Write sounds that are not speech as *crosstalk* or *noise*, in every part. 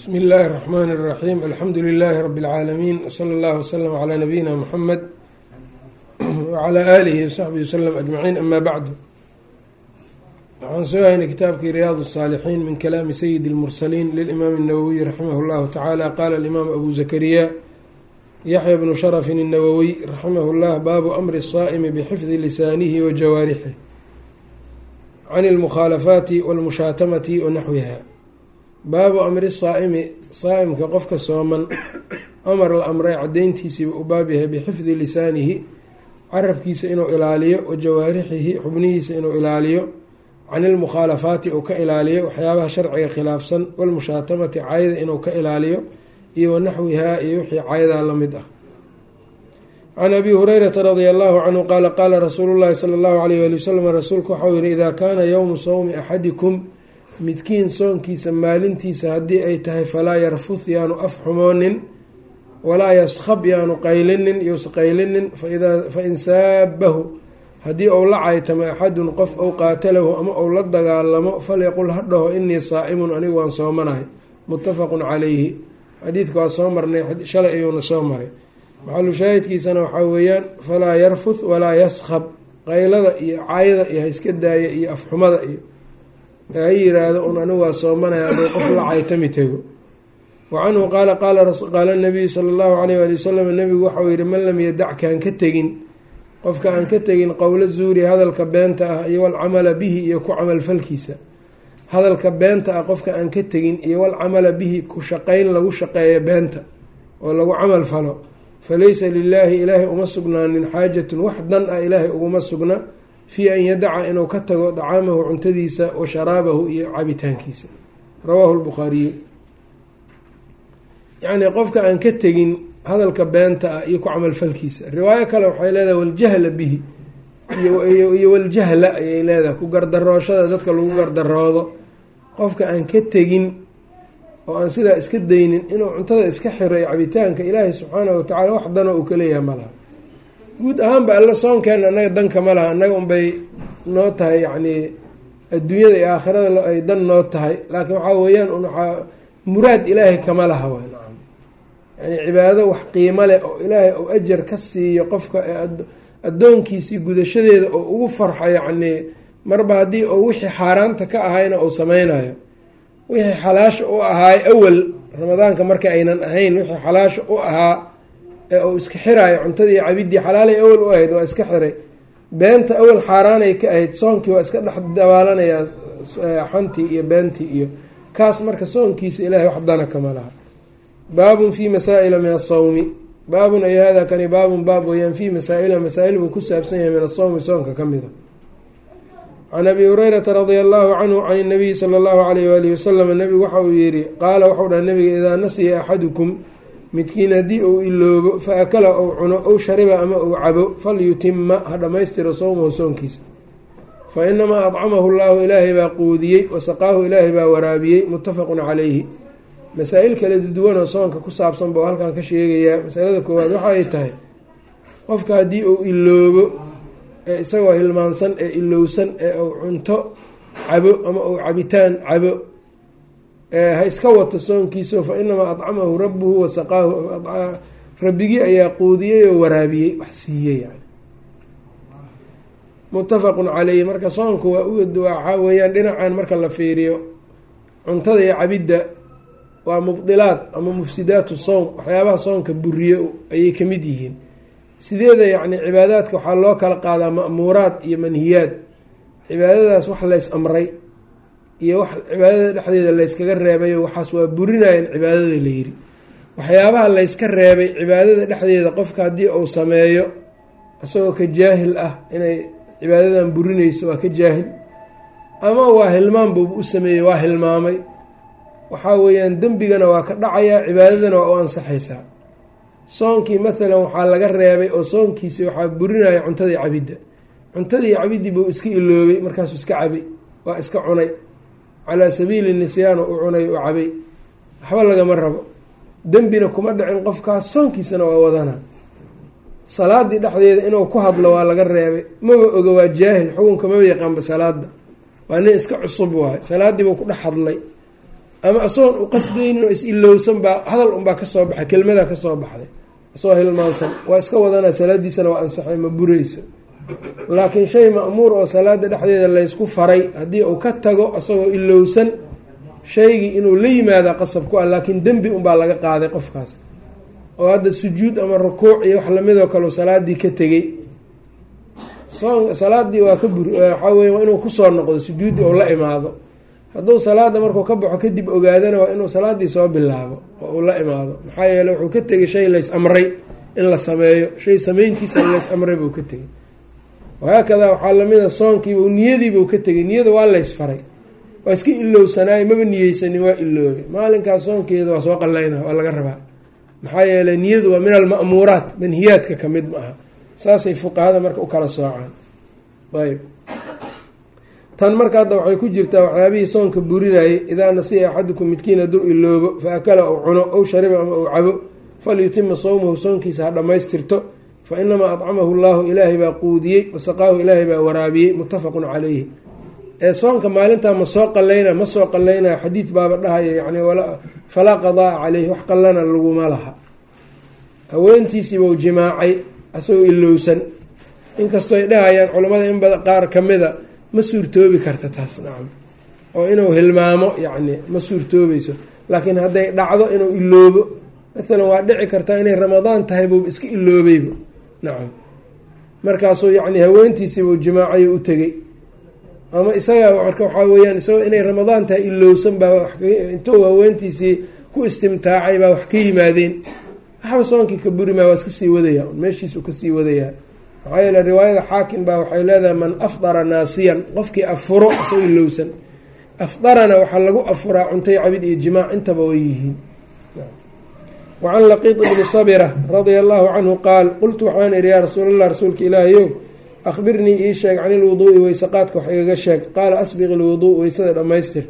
bsmi illaahi الرaxmaan الraxiim alxamdu lilaahi rabi اlcaalamiin wsala اllahu wslm calaa nabiyina muxamed wcalaa aalihi wsaxbihi wslm ajmaciin ama bacdu waxaan soo haynay kitaabkii riyaad الsaalixiin min kalaami sayidi اlmursaliin lilimaam الnawowiy raximah اllahu tacaala qaala alimaam abu zakariya yaxya bnu sharafin الnawowiy raximah اllah baabu amri الsaa'imi bxifdi lisaanihi wa jawaarixih can اlmukhaalafaati wاlmushaatamati wa naxwiha baabu amri saa'imi saa'imka qofka sooman amar la amray caddayntiisiiba u baab yahay bixifdi lisaanihi carabkiisa inuu ilaaliyo wa jawaarixihi xubnihiisa inuu ilaaliyo can ilmukhaalafaati uu ka ilaaliyo waxyaabaha sharciga khilaafsan walmushaatamati cayda inuu ka ilaaliyo iyo wanaxwihaa iyo wixii caydaa la mid ah. Can abi hurayrata radia allahu canhu qaala qaala rasuulu llahi sala allahu alayh ali wasalam rasuulku waxau yihi idaa kaana yowmu sawmi axadikum midkiin soonkiisa maalintiisa haddii ay tahay falaa yarfud yaanu af xumoonin walaa yaskhab yaanu qaylinin yous qaylinin fain saabahu haddii ou la caytamo axadun qof ou qaatalahu ama ou la dagaalamo falyaqul ha dhaho inii saa'imun anigu waan soomanahay muttafaqun calayhi. Xadiidka waa soo marnay shalay ayuuna soo maray. Maxalu shaahidkiisana waxaa weeyaan falaa yarfud walaa yaskhab. Qaylada iyo cayda iyo ha iska daaya iyo afxumada iyo ha yiraahdo un anigu waa soomanaya aduu qof la caytami tego wa canhu qaala qaala nabiyu sala allahu alayh ali wasalam nabigu waxau yihi man lam yadac kaan ka tegin qofka aan ka tegin qowlo zuuri hadalka beenta ah iyo walcamala bihi iyo ku camalfalkiisa hadalka beenta ah qofka aan ka tegin iyo walcamala bihi ku shaqayn lagu shaqeeyo beenta oo lagu camal falo. Falaysa lilaahi ilaahay uma sugnaanin xaajatun wax dan ah ilaahay uguma sugna fii an yadaca inuu ka tago dacaamahu cuntadiisa wa sharaabahu iyo cabitaankiisa. Rawaahu lbukhaariyu yacnii qofka aan ka tegin hadalka beenta ah iyo ku camalfalkiisa. Riwaayo kale waxay leedahay waljahla bihi. Iyo waljahla ayay leedahay ku gardarooshada dadka lagu gardaroodo. Qofka aan ka tegin oo aan sidaa iska daynin inuu cuntada iska xiro iyo cabitaanka ilaahay subxaanahu watacala wax dano uu kaleeyahay ma laha guud ahaanba alla soonkeena annaga danka ma laha annaga unbay noo tahay yacnii adduunyada iyo aakhirada ay dan noo tahay. Laakiin waxaa weeyaan un muraad ilaahay kama laha nacam. Yani cibaado wax qiimo leh oo ilaahay uu ajar ka siiyo qofka addoonkiisii gudashadeeda oo ugu farxo yacnii marba haddii uu wixii xaaraanta ka ahayna uu sameynayo wixii xalaasha u ahaay awal ramadaanka marka aynan ahayn wixii xalaasha u ahaa ee iska xiraayo cuntadii cabidii xalaalay awal u ahayd waa iska xiray. Beenta awal xaaraanay ka ahayd soonkii waa iska dhex dabaalanayaa xantii iyo beentii iyo kaas marka soonkiisa ilaahay wax dana kama laha. Baabun fii masaa-ila min asawmi baabun ay hada kani baabun baab weyaan fii masaa-ila masaa-il buu ku saabsan yahay min asawmi soonka ka mid a. Can abi hurayrata radia allahu canhu can inabiyi sala allahu alayh waalihi wasalam nabigu waxa uu yihi qaala waxau dhaha nabiga idaa nasiya axadukum midkiin haddii uu iloobo fa akala ou cuno ow shariba ama uu cabo falyutima ha dhammaystiro sowmahu soonkiisa. Fa inamaa adcamahu llahu ilaahay baa quudiyey wasaqaahu ilaahay baa waraabiyey muttafaqun calayhi. Masaa-il kala duwanoo soonka ku saabsan buu halkan ka sheegayaa. Masalada koowaad waxa ay tahay qofka haddii uu iloobo ee isagoo hilmaansan ee ilowsan ee uu cunto cabo ama uu cabitaan cabo ha iska wato soonkiisa fa inamaa adcamahu rabuhu wasaqaahu rabbigii ayaa quudiyey oo waraabiyey wax siiyey yani. Muttafaqun caleyhi marka soonku waa waxaa weeyaan dhinacan marka la fiiriyo cuntada iyo cabidda waa mubdilaad ama mufsidaatu sowm waxyaabaha soonka buriye ayay ka mid yihiin. Sideeda yacni cibaadaadka waxaa loo kala qaadaa ma'muuraad iyo manhiyaad. Cibaadadaas wax lays amray iyo wax cibaadada dhexdeeda layskaga reebayo waxaas waa burinayan cibaadada la yiri waxyaabaha layska reebay cibaadada dhexdeeda qofka haddii uu sameeyo isagoo ka jaahil ah inay cibaadadan burinayso waa ka jaahil. Ama waa hilmaan buuba u sameeyey waa hilmaamay. Waxaa weeyaan dembigana waa ka dhacayaa cibaadadana waa u ansaxaysaa. Soonkii mathalan waxaa laga reebay oo soonkiisi waxaa burinaya cuntadii cabidda. Cuntadii cabidii buu iska iloobay markaasuu iska cabay waa iska cunay calaa sabiili nisyaan u cunay u cabay. Waxba lagama rabo. Dembina kuma dhicin qofkaas soonkiisana waa wadana. Salaadii dhexdeeda inuu ku hadlo waa laga reebay. Maba oga waa jaahil xukunka maba yaqaanba salaada waa nin iska cusub waay salaadiibuu ku dhex hadlay. Ama isagoon u qasdaynin oo is-ilowsan baa hadal unbaa ka soo baxay kelmadaa ka soo baxday. Isagoo hilmaansan. Waa iska wadanaa salaadiisana waa ansaxay ma burayso laakiin shay ma'muur oo salaada dhexdeeda laysku faray haddii uu ka tago isagoo ilowsan shaygii inuu la yimaada qasab ku ah laakiin dembi unbaa laga qaaday qofkaas. Oo hadda sujuud ama rukuuc iyo wax lamidoo kale u salaadii ka tegey. Soon salaadii waa ka waxaa weya waa inuu ku soo noqdo sujuuddii ou la imaado. Hadduu salaada markuu ka baxo kadib ogaadana waa inuu salaadii soo bilaabo oo uu la imaado. Maxaa yeele wuxuu ka tegay shay lays amray in la sameeyo. Shay sameyntiisa lays amray buu ka tegay wahaakadaa waxaa lamida soonkiiba niyadiibuu ka tegay niyada waa lays faray waa iska ilowsanaay maba niyeysanin waa iloobay maalinkaas soonkeeda waa soo qallayna waa laga rabaa maxaa yeeley niyadu waa min alma'muuraat manhiyaadka ka mid ma aha saasay fuqahada marka u kala soocaan ayb tan marka hadda waxay ku jirtaa waxyaabihii soonka burinayay idaa nasiya axadukum midkiin hadduu iloobo fa akala ou cuno ow shariba ama ou cabo falyutima sawmahu soonkiisa ha dhammaystirto fa inamaa adcamahu llaahu ilaahay baa quudiyey wasaqaahu ilaahay baa waraabiyey muttafaqun calayhi ee soonka maalintaa ma soo qallayna ma soo qallaynaya xadiid baaba dhahaya yani falaa qadaa caleyhi wax qallana laguma laha haweentiisiibau jimaacay asagoo ilowsan inkastoo ay dhahayaan culammada in bada qaar ka mida ma suurtoobi karta taas nacam oo inuu hilmaamo yacni ma suurtoobayso laakiin hadday dhacdo inuu iloobo maalan waa dhici kartaa inay ramadaan tahay buuba iska iloobayba nacam markaasuu yacni haweentiisiibuu jimaacayo u tegey. Ama isaga marka waxaa weeyaan isagoo inay ramadaan tahay ilowsan baa intuu haweentiisii ku istimtaacay baa wax ka yimaadeen. Waxba soonkii ka buri maa waa iska sii wadaya meeshiisuu ka sii wadayaa maxaa yeele riwaayada xaakim baa waxay leedahay man afdara naasiyan qofkii afuro isagoo ilowsan afdarana waxaa lagu afuraa cuntay cabid iyo jimaac intaba way yihiin wacan laqiid bni sabira radia allahu canhu qaal qultu waxaan idhi yaa rasuulallah rasuulka ilaahayow akhbirnii ii sheeg can ilwuduu'i weyseqaadka wax igaga sheeg qaala asbiq ilwuduu weysada dhammaystir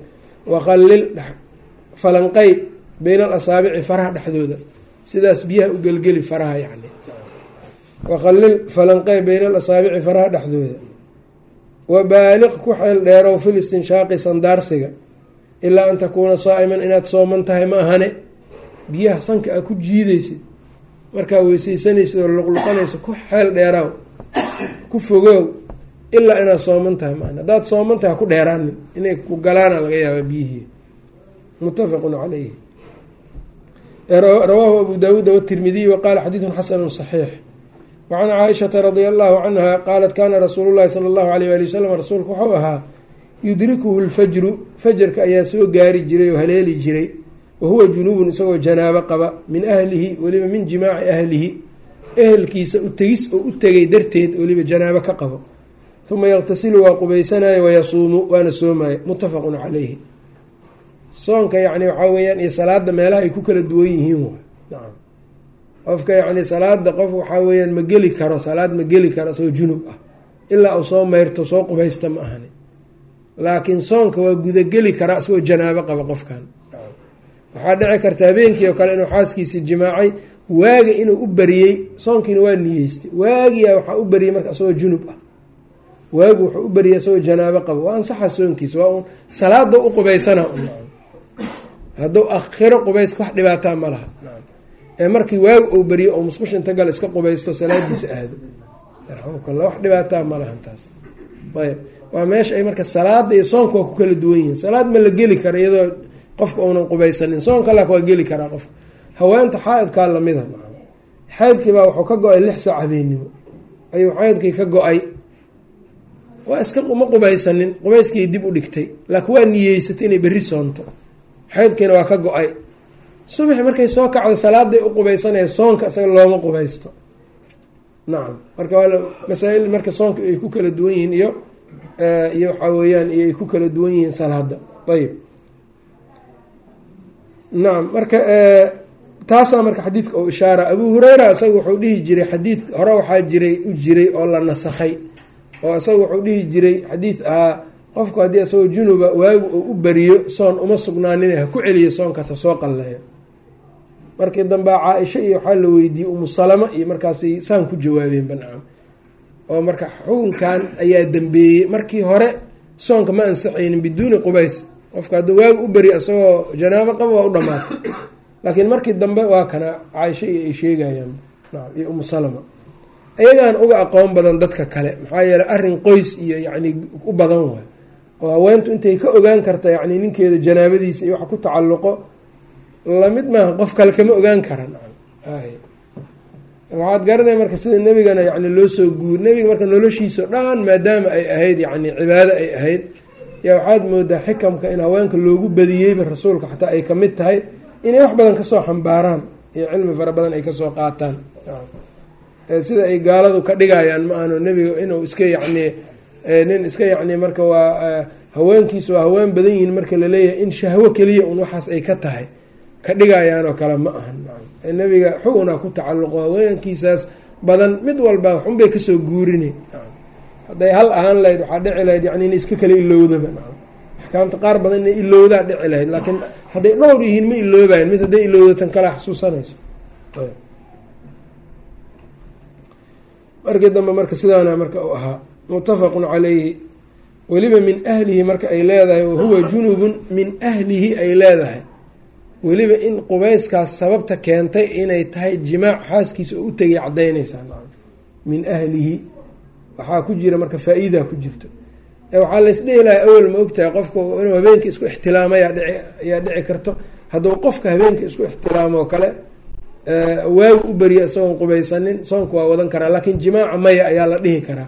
waqallil falanqay bayna alasaabici faraha dhexdooda sidaas biyaha u gelgeli faraha yani waqallil falanqay bayna alasaabici faraha dhexdooda wabaaliq ku xeel dheerow fil istinshaaqi sandaarsiga ilaa an takuuna saa'iman inaad sooman tahay ma ahane biyaha sanka aa ku jiidaysid. Markaa weysaysanaysid oo luqluqanaysa ku xeel dheeraaw ku fogow ilaa inaad sooman tahay maan haddaad sooman tahay ku dheeraanin inay ku galaana laga yaaba biyihii. Muttafaqun calayhi. Rawaahu abu daawuud watirmidiy waqaala xadiidun xasanu saxiix. Wacan caaishata radia allahu canha qaalat kaana rasuulu llahi sala allahu alayh ali wasalam rasuulku wuxuu ahaa yudrikuhu lfajru fajarka ayaa soo gaari jiray oo haleeli jiray wa huwa junuubun isagoo janaabo qaba min ahlihi weliba min jimaaci ahlihi ehelkiisa u tegis oo u tegay darteed weliba janaabo ka qabo uma yaqtasilu waa qubaysanayo wayasuumu waana soomaayo muttafaqun calayhi soonka yacni waxaa weeyaan iyo salaada meelaha ay ku kala duwan yihiin nacam qofka yacni salaada qof waxaa weeyaan ma geli karo salaad ma geli karo isagoo junub ah ilaa uu soo mayrto soo qubaysta ma ahani laakiin soonka waa gudageli karaa isagoo janaabo qaba qofkan waxaa dhici karta habeenkii oo kale inuu xaaskiisi jimaacay waaga inuu u bariyey soonkiina waa niyeystay. Waagiyaa waxaa u bariyey marka isagoo junub ah. Waagu wuxuu u bariyay isagoo janaabo qabo. Waa ansaxa soonkiisa waa un salaada u qubaysana. Hadduu akhiro qubayska wax dhibaataa ma laha. Ee markii waagu ou bariyo oo musqusha inta gale iska qubaysto salaadiisa aado yarxamukalla wax dhibaataa ma lahan taas ayb. Waa meesha ay marka salaada iyo soonka waa ku kala duwan yihiin. Salaad ma la geli karo iyadoo qofka uunan qubaysanin. Soonka lak waa geli karaa qofka haweenta xaaidkaa lamida xaydkiibaa wuxuu ka go'ay lix saac habeennimo ayuu xaydkii ka go'ay. Waa iska ma qubaysanin. Qubayskii dib u dhigtay. Laakiin waa niyeysatay inay berri soonto. Xaydkiina waa ka go'ay. Subaxi markay soo kacdo salaaday u qubaysanaya soonka isaga looma qubaysto. Nacam marka waa masaa-il marka soonka ay ku kala duwan yihiin iyo iyo waxaa weeyaan iyo ay ku kala duwan yihiin salaada ayib nacam marka taasaa marka xadiidka oo ishaara. Abuu hureyra isaga wuxuu dhihi jiray xadiid hore waxaa jiray u jiray oo la nasakhay. Oo isaga wuxuu dhihi jiray xadiid ahaa qofku haddii isagoo junuba waagu uu u bariyo soon uma sugnaanin ha ku celiyo soonkaas ha soo qalleeyo. Markii dambea caa-isha iyo waxaa la weydiiyey umu salama iyo markaasay saan ku jawaabeen banacam oo marka xukunkan ayaa dambeeyey. Markii hore soonka ma ansaxaynin biduuni qubays qofka hadduu waaga u beri isagoo janaabo qaba waa u dhamaatay laakiin markii dambe waa kana caaisho iyo ay sheegayaan. Iyo umu salama. Iyagaan uga aqoon badan dadka kale maxaa yeeley arrin qoys iyo yacni u badan waay. Oo haweentu intay ka ogaan karta yacni ninkeeda janaabadiisa iyo waxa ku tacalluqo la mid maaha qof kale kama ogaan kara nacam waxaad garanaya marka sida nebigana yani loo soo guur nebiga marka noloshiisa dhan maadaama ay ahayd yani cibaado ay ahayd yaa waxaad moodaa xikamka in haweenka loogu badiyeyba rasuulka xataa ay ka mid tahay inay wax badan ka soo xambaaraan iyo cilmi fara badan ay ka soo qaataan. Sida ay gaaladu ka dhigayaan ma aanu nebiga inuu iska yacni nin iska yacni marka waa haweenkiisu waa haween badan yihiin marka la leeyahay in shahwo keliya un waxaas ay ka tahay. Ka dhigayaan oo kale ma ahan. Nebiga xuguna ku tacalluqo haweenkiisaas badan mid walba waxunbay ka soo guurine hadday hal ahaan lahayd waxaa dhici lahayd yani inay iska kala ilowdaba axkaamta qaar badan inay ilowdaa dhici lahayd laakiin hadday dhowr yihiin ma iloobayan mid hadday ilowdatan kala xasuusanayso. Markii dambe marka sidaana marka u ahaa muttafaqun calayhi weliba min ahlihi marka ay leedahay wahuwa junubun min ahlihi ay leedahay. Weliba in qubayskaas sababta keentay inay tahay jimaac xaaskiisa oo u tegay cadaynaysaa min ahlihi waxaa ku jira marka faa-iidaa ku jirto. Waxaa laysdhihi lahay awel ma ogtahay qofka inuu habeenka isku ixtilaamay ayaa dhici karto. Hadduu qofka habeenka isku ixtilaamo oo kale waagu u beriya isagoon qubaysanin soonka waa wadan karaa. Laakiin jimaaca maya ayaa la dhihi karaa.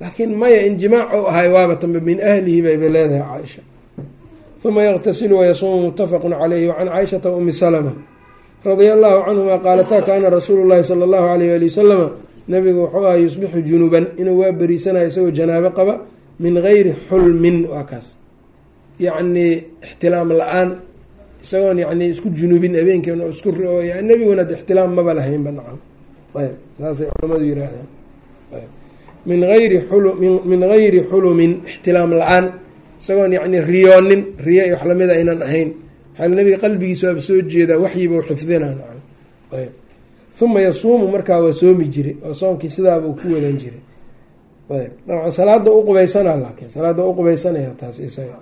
Laakiin maya in jimaac ahay waaba min ahlihi bayba leedahay caaisha. Uma yaqtasilu wayasuumu muttafaqu caleyhi wacan caaishata umi salama radia allahu canhuma qaalataa kaana rasuulu llahi sala allahu alayh ali wasalama nabigu wuxuu aha yusbixu junuban inuu waa beriisanayo isagoo janaabo qaba min gayri xulmin waa kaas. Yacnii ixtilaam la'aan isagoon yani isku junubin habeenkii isku nebiguna ixtilaam maba lahaynba nacam. Ayb saasay culamadu yiraahdeen. Min ayri min gayri xulumin ixtilaam la'aan isagoon yani riyoonin riyo iyo wax lamida aynan ahayn. Maxaa nabiga qalbigiisa waaba soo jeedaa waxyiba u xifdina nacam. Ayb uma yasuumu markaa waa soomi jiray oo soonkii sidaaba uu ku wadan jiray. Ayb dabcan salaada uqubaysana laakiin salaada uqubaysanaya taas isaga.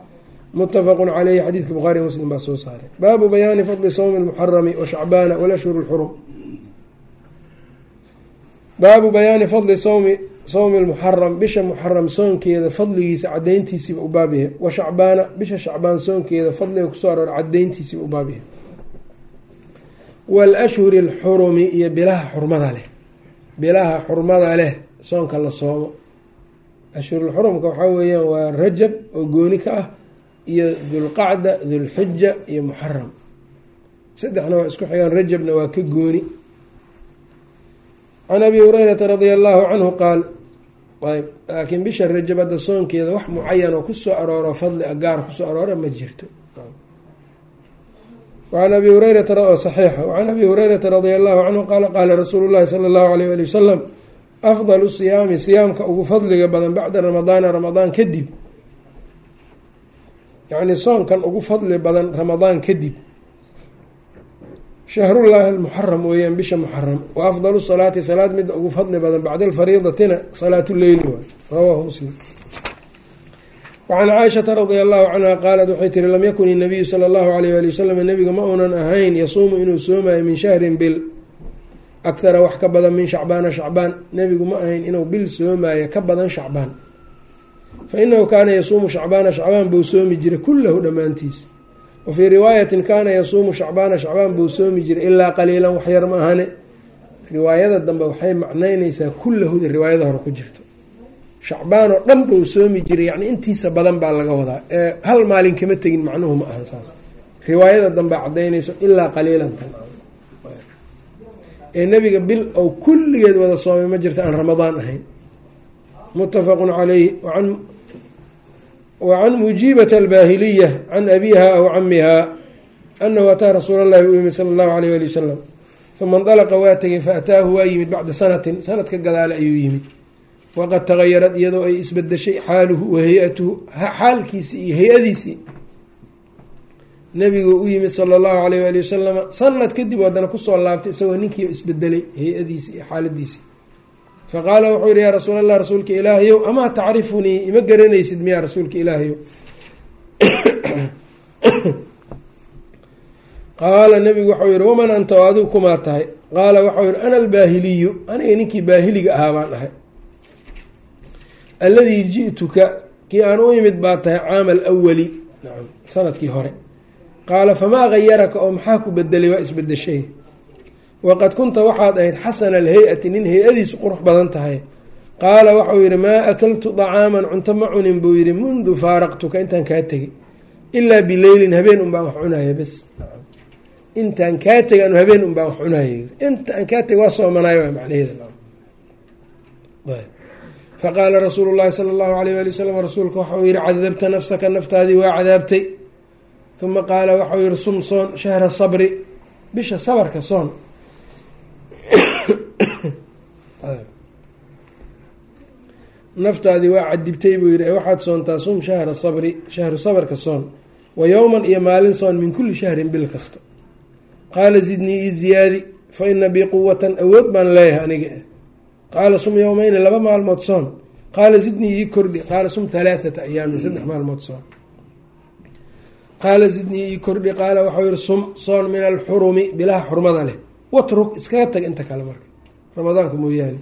Mutafaqun caleyhi xadiidka bukhaari muslim baa soo saaray. Baabu bayaani fadli sawmi lmuxarami wa shacbaana walashhur lxurum baabu bayaani fadli sawmi sawmi lmuxaram bisha muxaram soonkeeda fadligiisa cadayntiisiiba u baabyahay wa shacbaana bisha shacbaan soonkeeda fadliga ku soo aroor cadayntiisiiba u baabyahay walashhuri alxurumi iyo bilaha xurmada leh. Bilaha xurmada leh soonka la soomo. Ashhurulxurumka waxaa weeyaan waa rajab oo gooni ka ah iyo dulqacda dulxija iyo muxaram saddexna waa isku xigaan rajabna waa ka gooni. Can abi hurayrata radia allahu canhu qaal ayb laakiin bisha rajab hadda soonkeeda wax mucayan oo ku soo arooro fadli gaar ku soo aroora ma jirto an abi hurayrata saxiixa wacan abi hurayrata radia allahu canhu qaala qaala rasuulu llahi sala allahu alayh ali wasalam afdalu siyaami siyaamka ugu fadliga badan bacda ramadaana ramadaan kadib yacni soonkan ugu fadli badan ramadaan kadib shahrullaahi almuxaram weeyaan bisha muxaram wa afdalu salaati salaad midda ugu fadli badan bacda alfariidatina salaatu leyli waay rawaahu muslim wacan caaishata radia allahu canha qaalat waxay tiri lam yakun inabiyu sala allahu alayh ali wasalam nabiga ma uunan ahayn yasuumu inuu soomayo min shahrin bil akhara wax ka badan min shacbaana shacbaan nebigu ma ahayn inuu bil soomaayo ka badan shacbaan fa inahu kaana yasuumu shacbaana shacbaan buu soomi jiray kullahu dhammaantiis wa fii riwaayatin kaana yasuumu shacbaana shacbaan buu soomi jiray ilaa qaliilan waxyar ma ahane riwaayada dambe waxay macnaynaysaa kullahuda riwaayada hore ku jirto shacbaan oo dhan buu soomi jiray yacni intiisa badan baa laga wadaa. Ee hal maalin kama tegin macnuhu ma ahan saas. Riwaayada dambea cadaynayso ilaa qaliilan ee nebiga bil ou kulligeed wada soomay ma jirta aan ramadaan ahayn. Muttafaqun calayhi wa can mujiibata albaahiliya can abiha aw camiha anahu ataa rasuula allahi u yimid sala allahu alayh ali wasalam uma indalaqa waa tegay faataahu waa yimid bacda sanatin. Sanad ka gadaale ayuu yimid waqad tagayarad iyadoo ay isbedeshay xaaluhu wa hay'atuhu xaalkiisii iyo hay'adiisii nabigu u yimid sala allahu alayh ali wasalama sanad kadib haddana ku soo laabtay isagoo ninkii isbedelay hay'adiisii iyo xaaladiisii faqaala wuxuu yihi yaa rasuul allah rasuulka ilaahayow amaa tacrifunii ima garanaysid miyaa rasuulka ilaahayow? *coughs* Qaala nabigu waxau yihi waman anta oo adigu kumaa tahay? Qaala waxau yihi ana albaahiliyu aniga ninkii baahiliga ahaa baan ahay alladii ji'tuka kii aan u imid baa tahay caama alawali nacam sannadkii hore. Qaala famaa gayaraka oo maxaa ku bedelay? Waa isbedeshay waqad kunta waxaad ahayd xasana alhay-ati nin hay'adiisu qurux badan tahay. Qaala waxau yihi maa akaltu dacaaman cunto ma cunin buu yihi mundu faaraqtuka. Intaan kaa tegay ilaa bileylin habeen un baan wax cunaya bes. Intaan kaa tegay anu habeen un baan wax cunaya intaan kaa tegay waa soomanayo waa macnaheeda faqaala rasuulu llahi sala allahu alayh wali wasalam rasuulka waxau yihi cadabta nafsaka naftaadii waa cadaabtay. Uma qaala waxau yihi sum soon shahra sabri. Bisha sabarka soon. *coughs* Naftaadii waa cadibtay buu yihi waxaad soontaa sum shahra sabri shahru sabarka soon wa yowman iyo maalin soon min kulli shahrin bil kasto. Qaala zidnii ii ziyaadi fa ina bii quwatan awood baan leeyahay aniga qaala sum yowmeyni laba maalmood soon qaala zidnii ii kordhi qaala sum halaathata ayaamin saddex maalmood soon qaala zidnii ii kordhi qaala waxau yihi sum soon min alxurumi bilaha xurmada leh watruk iskaga tag inta kale marka ramadaanka mooyaane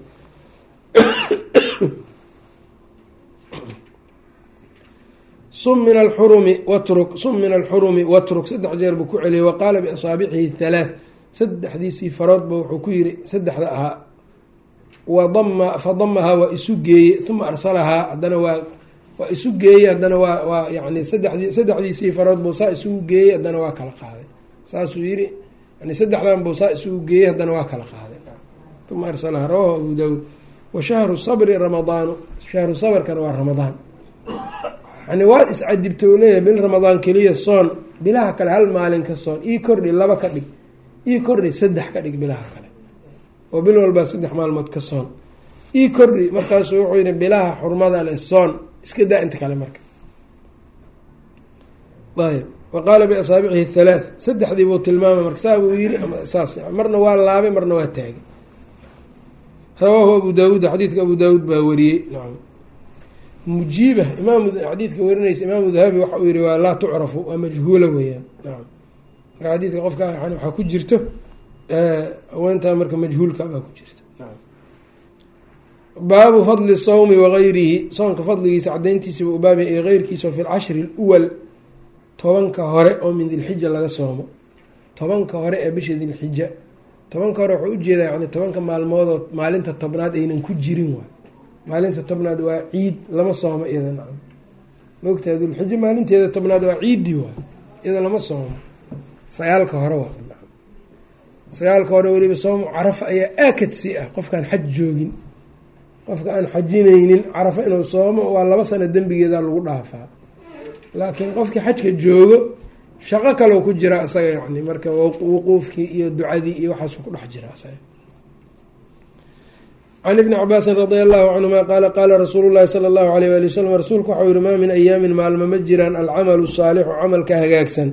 sum min alxurumi watruk sum min alxurumi watruk saddex jeer buu ku celiyay wa qaala biasaabicihi halaath saddexdiisii faroodba wuxuu ku yiri saddexda ahaa fadamahaa waa isu geeye uma arsalahaa haddana waa waa isu geeyey haddana waa waa yani sadexdii saddexdiisii farood buu saa isugu geeyey haddana waa kala qaaday. Saasuu yiri yani saddexdan buu saa isugu geeyey haddana waa kala qaaday. Uma arsalahaa rawahu abu daawuud. Wa shahru sabri ramadaanu shahru sabrkana waa ramadaan. Yani waad iscadibta u leeyahay bil ramadaan keliya soon bilaha kale hal maalin ka soon ii kordhi laba ka dhig ii kordhi saddex ka dhig bilaha kale oo bil walbaa saddex maalmood ka soon. Ii kordhi markaasuu wuxuu yihi bilaha xurmada leh soon. Iska daa inta kale marka. Ayb wa qaala biasaabicihi halaath saddexdii buu tilmaamay marka saa buu yiri saas marna waa laabay marna waa taagay. Rawaahu abu daawuud xadiidka abu daawuud baa wariyey. Nacam. Mujiiba imaam xadiidka warinaysa imaamu dahabi waxa uu yihi waa laa tucrafu waa majhuula weeyaan. Nacam. Marka xadiidka qofka waxaa ku jirto haweentaa marka majhuulka baa ku jirta. Baabu fadli sawmi wagayrihi soonka fadligiisa cadayntiisaba u baabya iyo keyrkiisa fi lcashri luwal tobanka hore oo min dilxija laga soomo. Tobanka hore ee bisha dilxija tobanka hore waxuu u jeedaa yani tobanka maalmoodoo maalinta tobnaad aynan ku jirin waay maalinta tobnaad waa ciid lama soomo iyada nacam maogtaha dulxija maalinteeda tobnaad waa ciidii waay iyada lama soomo. Sagaalka hore waa sagaalka hore weliba soomo carafa ayaa aakad si ah. Qofkaan xaj joogin. Qofka aan xajinaynin carafa inuu soomo waa laba sano dembigeeda lagu dhaafaa. Laakiin qofkii xajka joogo shaqo kaloo ku jira isaga yani marka wuquufkii iyo ducadii iyo waxaasu ku dhex jira isaga can ibni cabaasin radia allahu canhuma qaala qaala rasuulu llahi sala allahu alayh wali wasalam rasuulku waxau yihi maa min ayaamin maalmo ma jiraan alcamalu saalixu camalka hagaagsan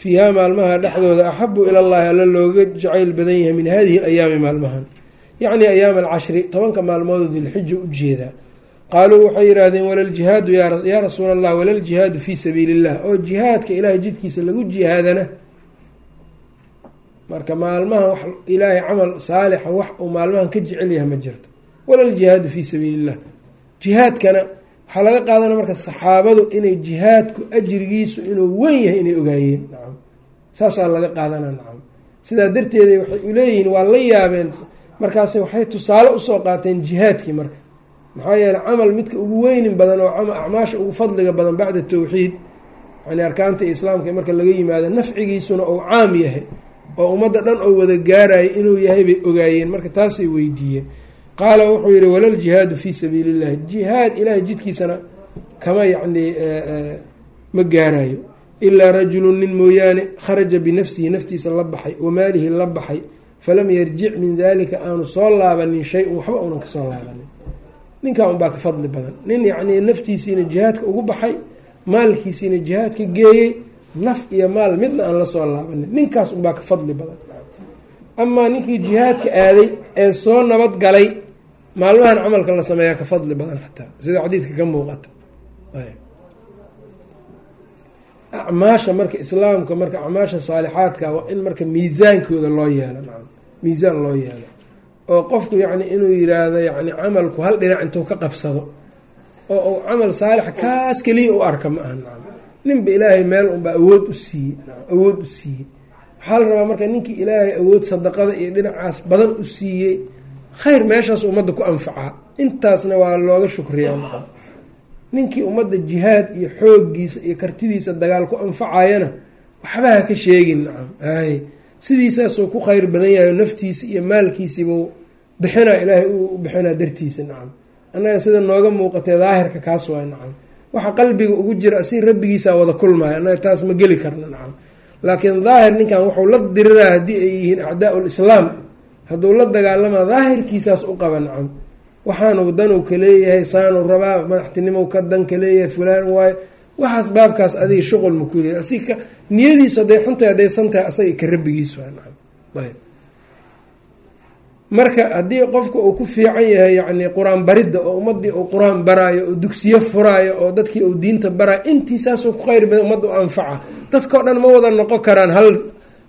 fiiha maalmaha dhexdooda axabu ila llahi alla looga jacayl badan yahay min hadihi alayaami maalmahan. Yacni ayaama alcashri tobanka maalmoodoo dilxija u jeedaa qaaluu waxay yidhaahdeen walaljihaadu yaa rasuula allah walaljihaadu fii sabiili illah oo jihaadka ilaahay jidkiisa lagu jihaadana. Marka maalmaha wax ilaahay camal saalixa wax uu maalmahan ka jecel yahay ma jirto. Walaljihaadu fii sabiili illah jihaadkana waxaa laga qaadana marka saxaabadu inay jihaadku ajrigiisu inuu wen yahay inay ogaayeen. Nacam saasaa laga qaadana nacam sidaa darteeda waxay uleeyihiin waa la yaabeen. Markaase waxay tusaale u soo qaateen jihaadkii marka. Maxaa yeeley camal midka ugu weynin badan oo acmaasha ugu fadliga badan bacda tawxiid yani arkaanta islaamka marka laga yimaado nafcigiisuna uu caam yahay oo ummadda dhan oo wada gaarayo inuu yahay bay ogaayeen. Marka taasay weydiiyeen qaala wuxuu yihi walaljihaadu fii sabiili illahi jihaad ilaahay jidkiisana kama yacni ma gaarayo ilaa rajulun nin mooyaane kharaja binafsihi naftiisa la baxay wa maalihi la baxay falam yarjic min dalika aanu soo laabanin shay-un waxba unan ka soo laabanin. Ninkaa unbaa ka fadli badan. Nin yacnii naftiisiina jihaadka ugu baxay maalkiisiina jihaadka geeyey naf iyo maal midna aan la soo laabanin. Ninkaas unbaa ka fadli badan. Amaa ninkii jihaadka aaday ee soo nabad galay maalmahan camalka la sameeyaa ka fadli badan xataa. Sida xadiidka ka muuqata. Acmaasha marka islaamka marka acmaasha saalixaadka waa in marka miisaankooda loo yeelo miisaan loo yeelo. Oo qofku yacni inuu yiraahdo yacni camalku hal dhinac intuu ka qabsado. Oo uu camal saalix kaas keliya u arka ma aha nacam ninba ilaahay meel unbaa awood u siiyey awood u siiyey. Waxaa la rabaa marka ninkii ilaahay awood sadaqada iyo dhinacaas badan u siiyey khayr meeshaas ummadda ku anfacaa intaasna waa looga shukriyaa nacam ninkii ummadda jihaad iyo xooggiisa iyo kartidiisa dagaal ku anfacayana waxba ha ka sheegin nacam. Ay sidiisaasuu ku khayr badan yahay naftiisa iyo maalkiisiibuu bixinaa ilaahay u bixinaa dartiisa nacam. Annaga sida nooga muuqatee daahirka kaas waay nacam. Waxa qalbiga ugu jira si rabbigiisaa wada kulmaya annaga taas ma geli karna nacam. Laakiin daahir ninkan wuxuu la diriraa haddii ay yihiin acdaau lislaam hadduu la dagaalamaa daahirkiisaas u qaba nacam waxaanu danuu ka leeyahay saanuu rabaa madaxtinimow ka dan ka leeyahay fulaan waayo. Waxaas baabkaas adiga shuqul ma ku leeyahy asika niyadiisu hadday xuntahay hadday santahay asaga ka rabbigiis waa nacam. Ayb marka haddii qofka uu ku fiican yahay yacni qur'aan baridda oo ummadii uu qur'aan baraayo oo dugsiyo furaayo oo dadkii uu diinta baraayo intiisaasuu ku khayr badan ummadda u anfaca. Dadkao dhan ma wada noqon karaan hal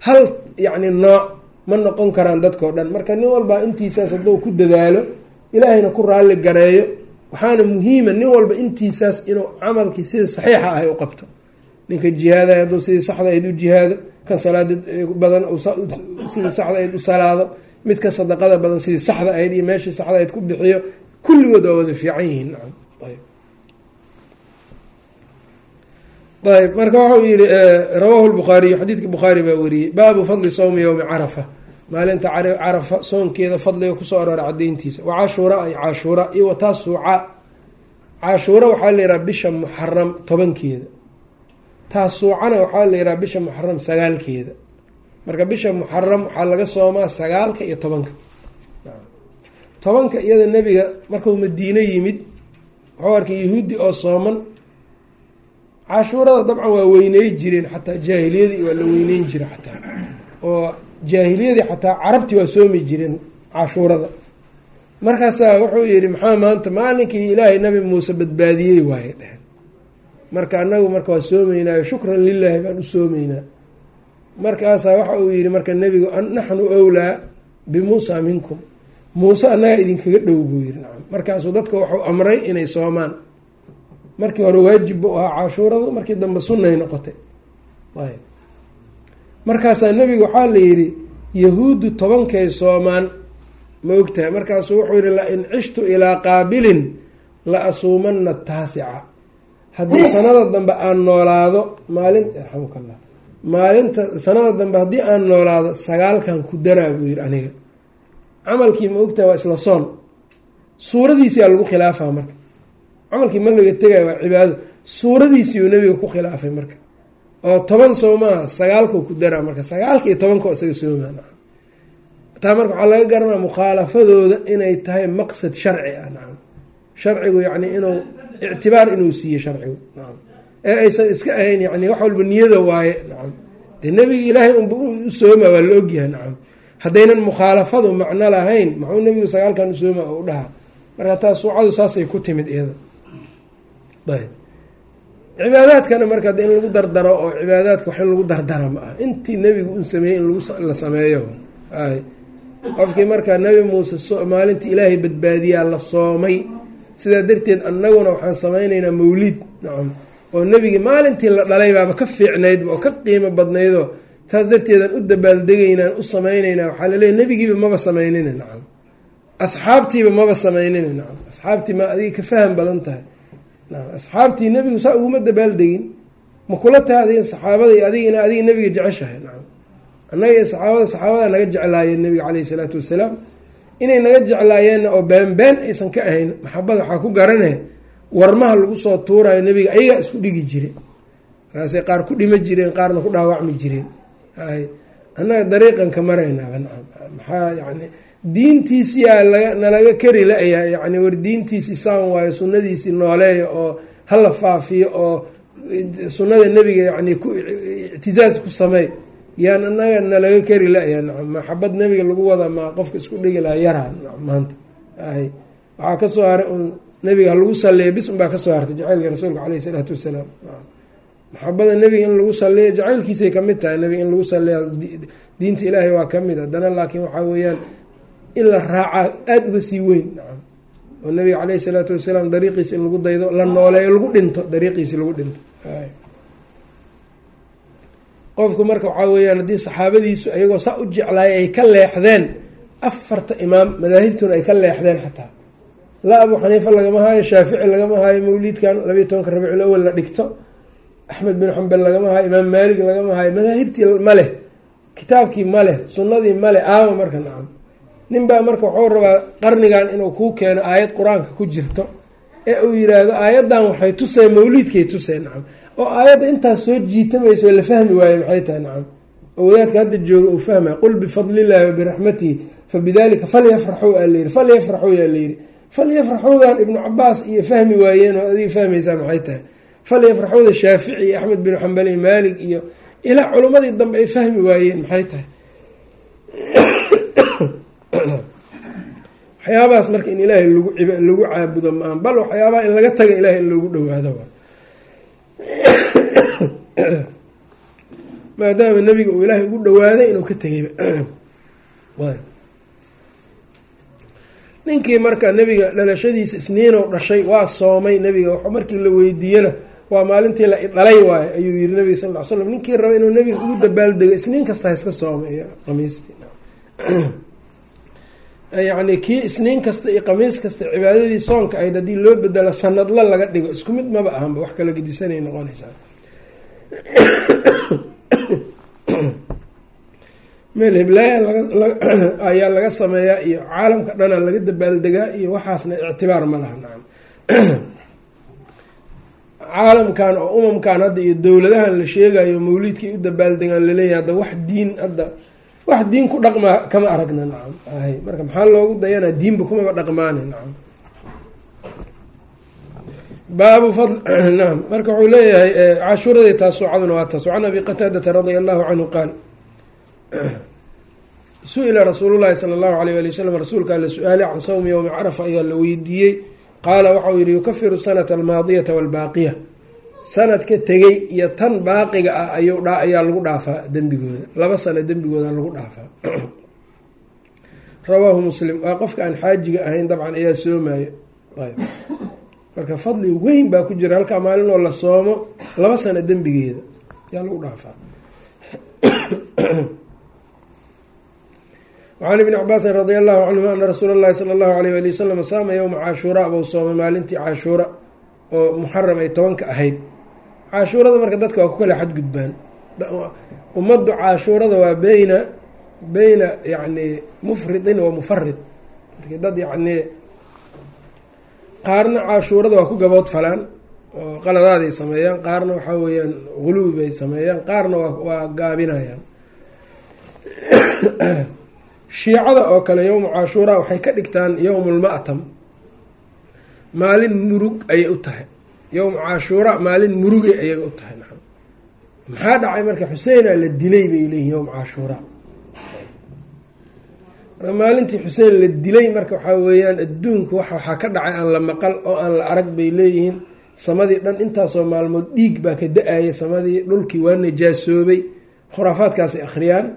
hal yacni nooc ma noqon karaan dadkao dhan. Marka nin walbaa intiisaas hadduu ku dadaalo ilaahayna ku raalli gareeyo waxaana muhiima nin walba intiisaas inuu camalkii sida saxiixa ahay u qabto. Ninka jihaadayo hadduu sidii saxda ayd u jihaado kan salaada badan sidii saxda ayd u salaado midka sadaqada badan sidii saxda ahayd iyo meeshii saxda ayd ku bixiyo kulligood waa wada fiican yihiin. Nacam ayb ayb marka waxau yihi rawaahu lbukhaariyu xadiidka bukhaari baa wariyey baabu fadli sawmi yowmi carafa. Maalinta carafa soonkeeda fadliga ku soo aroora cadayntiisa wa cashuura ay cashuura iyo wataasuuca cashuura waxaa la yihaha bisha muxaram tobankeeda. Taasuucana waxaa la yihaha bisha muxaram sagaalkeeda. Marka bisha muxaram waxaa laga soomaa sagaalka iyo tobanka. Tobanka iyada nebiga markuu madiine yimid wuxuu arkay yahuudi oo sooman cashuurada dabcan waa weyney jireen xataa jaahiliyadii waa la weyneyn jira xataa. Oo jaahiliyadii xataa carabti waa soomi jireen cashuurada. Markaasaa wuxuu yihi maxaa maanta maalinkii ilaahay nabi muuse badbaadiyey waaye dheheen marka anagu marka waa soomeynaayo shukran lilaahi baan u soomeynaa markaasaa waxa uu yihi marka nebigu naxnu owlaa bimuusa minkum. Muuse annagaa idinkaga dhow buu yihi markaasuu dadka wuxuu amray inay soomaan markii hore waajib bu ahaa cashuuradu markii dambe sunnay noqotay. Ayb markaasaa nebiga waxaa la yidhi yahuuddu tobankay soomaan. Ma ogtahay. Markaasuu wuxuu yihi la-in cishtu ilaa qaabilin la asuumanna taasica. Haddii sanada dambe aan noolaado maalin raxamka allah maalinta sanada dambe haddii aan noolaado sagaalkan ku daraa buu yihi aniga. Camalkii ma ogtahay waa isla soon. Suuradiisiyaa lagu khilaafaa marka camalkii ma laga tegaya waa cibaado. Suuradiisiiuu nebiga ku khilaafay marka. Oo toban soo maaha sagaalkoo ku daraa marka. Sagaalka iyo tobanko isaga soomaa taa marka waxaa laga garanaa mukhaalafadooda inay tahay maqsad sharci ah nacam sharcigu yacni inuu ictibaar inuu siiye sharcigu nacam ee aysan iska ahayn yani wax walba niyada waaye nacam dee nebiga ilaahay unba u sooma waa la ogyahay nacam haddaynan mukhaalafadu macno lahayn maxuu nebigu sagaalkan u sooma oo u dhaha marka taa suucadu saasay ku timid iyada ayb. Cibaadaadkana marka in lagu dardaro oo cibaadaadka wax in lagu dardara ma ah intii nebigu un sameeyey in la sameeyo. Ay qofkii markaa nebi muuse maalintii ilaahay badbaadiyaa la soomay sidaa darteed annaguna waxaan samaynaynaa mawlid nacam oo nebigii maalintii la dhalay baaba ka fiicnaydba oo ka qiimo badnaydoo taas darteedaan u dabaaldegaynaan u samaynaynaa. Waxaa laleeya nebigiiba maba samaynina nacam asxaabtiiba maba samaynina nacam asxaabtii ma adiga ka faham badan tahay asxaabtii nebigu saa uguma dabaaldegin ma kula tahay adiga saxaabada iyo adiga nebiga jeceshahay nacam. Annaga saxaabada saxaabada naga jeclaayeen nebiga caleyhi salaatu wasalaam. Inay naga jeclaayeenna oo beenbeen aysan ka ahayn maxabada waxaa ku garane warmaha lagu soo tuurayo nebiga ayagaa isku dhigi jireen markaasay qaar ku dhima jireen qaarna ku dhaawacmi jireen. Annaga dariiqan ka maraynaaba nacam. Maxaa yani diintiisiyaa laga nalaga kari la-yaa yani war diintiisi saan waayo sunnadiisii nooleeya oo hala faafiyo oo sunnada nebiga yani ku ictizaaz ku sameey yaan anaga nalaga kari la-yaa nacam maxabad nebiga lagu wada ma qofka isku dhigi lahaa yaraa nacam maanta. Hay waxaa ka soo haray un nebiga halagu saleeya bis unbaa ka soo hartay jaceylka rasuulka caleyhi isalaatu wasalaam. Maxabada nebiga in lagu saliyo jacaylkiisay ka mid tahay nebiga in lagu saliya diinta ilaahay waa ka mid haddana laakiin waxaa weeyaan in la raacaa aada uga sii weyn. Nacam oo nabiga caleyhi salaatu wasalaam dariiqiisi in lagu daydo la nooleeyo lagu dhinto dariiqiisi lagu dhinto. Qofku marka waxaa weeyaan haddii saxaabadiisu ayagoo saa u jeclaaya ay ka leexdeen afarta imaam madaahibtuna ay ka leexdeen xataa. Laa abu xaniifa lagama haayo shaafici lagama haayo mawliidkan labayo tobanka rabiicul awal la dhigto axmed bin xambal lagama haayo imaam maalik lagama haayo madaahibtii ma leh kitaabkii ma leh sunnadii ma leh aawa marka nacam nin baa marka wuxuu rabaa qarnigan inuu kuu keeno aayad qur'aanka ku jirto ee uu yiraahdo aayaddan waxay tuseen mawliidkay tuseen nacam. Oo aayadda intaas soo jiitamayso la fahmi waaye maxay tahay nacam? Oo hadda jooga uu fahmaya qul bifadlillahi wa biraxmatihi fa bidalika falyafraxuu aa layidhi falyafraxuu yaa layidhi falyafraxuudan ibnu cabaas iyo fahmi waayeen oo adiga fahmaysaa maxay tahay? Falyafraxuuda shaafici iyo axmed bin xambal iyo iyo ilaa culimmadii dambe ay fahmi waayeen maxay tahay *clears throat* waxyaabahaas marka in ilaahay lagu lagu caabudo maa bal waxyaabaha in laga taga ilahay in loogu dhawaado *clears throat* maadaama nebiga uu ilaahay ugu dhawaaday inuu ka tegayba *clears throat* ninkii marka nebiga dhalashadiisa isniinow dhashay waa soomay nebiga. Markii la weydiiyena waa maalintii la dhalay waayo ayuu yiri nabiga sal l slam ninkii raba inuu nebiga ugu dabaaldego isniin kasta iska soomay iyo qamiistii yacni kii isniin kasta iyo qamiis kasta cibaadadii soonka ahayd haddii loo bedelo sanadla laga dhigo. Isku mid maba ahanba wax kala gedisanay noqonaysaa. *coughs* Meel heblaaya *coughs* ayaa laga sameeyaa iyo caalamka dhanaa laga dabaaldegaa iyo waxaasna ictibaar ma laha nacam *coughs* caalamkan oo umamkan hadda iyo dowladahan la sheegayo mawliidkay u dabaaldegaan la leeyahay hadda wax diin hadda wax diin ku dhaqmaa kama aragna nacam. Hay marka maxaa loogu dayanaa diinba kumaba dhaqmaana nacam. Baabu fad *clears throat* nacam. Marka wuxuu leeyahay cashuuradii taasuucaduna waa taas can abi qataadata radia allahu canhu qaal *clears throat* su'ila rasuulu llahi sala allahu alayh ali wasalam rasuulkaa la su'aalay can sawmi yowmi carafa ayaa la weydiiyey. Qaala waxau yihi yukafiru sanata almaadiyata walbaaqiya sanadka tegey iyo tan baaqiga ah ayuu dha ayaa lagu dhaafaa dembigooda. Laba sano dembigooda lagu dhaafaa. *clears throat* Rawaahu muslim. Waa qofka aan xaajiga ahayn dabcan ayaa soomaayo. Ayb. Marka fadli weyn baa ku jira halkaa maalinoo la soomo laba sano dembigeeda ayaa lagu dhaafaa. *clears throat* Wacan ibni cabaasin radia allahu canhuma ana rasuula llahi sala allahu alayh ali wasalam saama yowma cashuuraa buu soomay maalintii cashuura oo muxaram ay tobanka ahayd cashuurada marka dadka waa ku kala xadgudbaan. Ummaddu cashuurada waa beyna beyna yacni mufridin wa mufarid dad yacnii qaarna cashuurada waa ku gabood falaan oo qaladaaday sameeyaan qaarna waxaa weeyaan huluwi bay sameeyaan qaarna waa gaabinayaan. Shiicada oo kale yowma cashuuraa waxay ka dhigtaan yowmulma'tam maalin murug ayay u tahay yowma cashuura maalin murugay ayay u tahay naam maxaa dhacay marka xuseenaa la dilay bay leeyihiin yowma cashuura marka maalintii xuseen la dilay marka waxaa weeyaan adduunka wax waxaa ka dhacay aan la maqal oo aan la arag bay leeyihiin samadii dhan intaasoo maalmood dhiig baa ka da'ayay samadii dhulkii waa najaasoobay khuraafaadkaasay akhriyaan.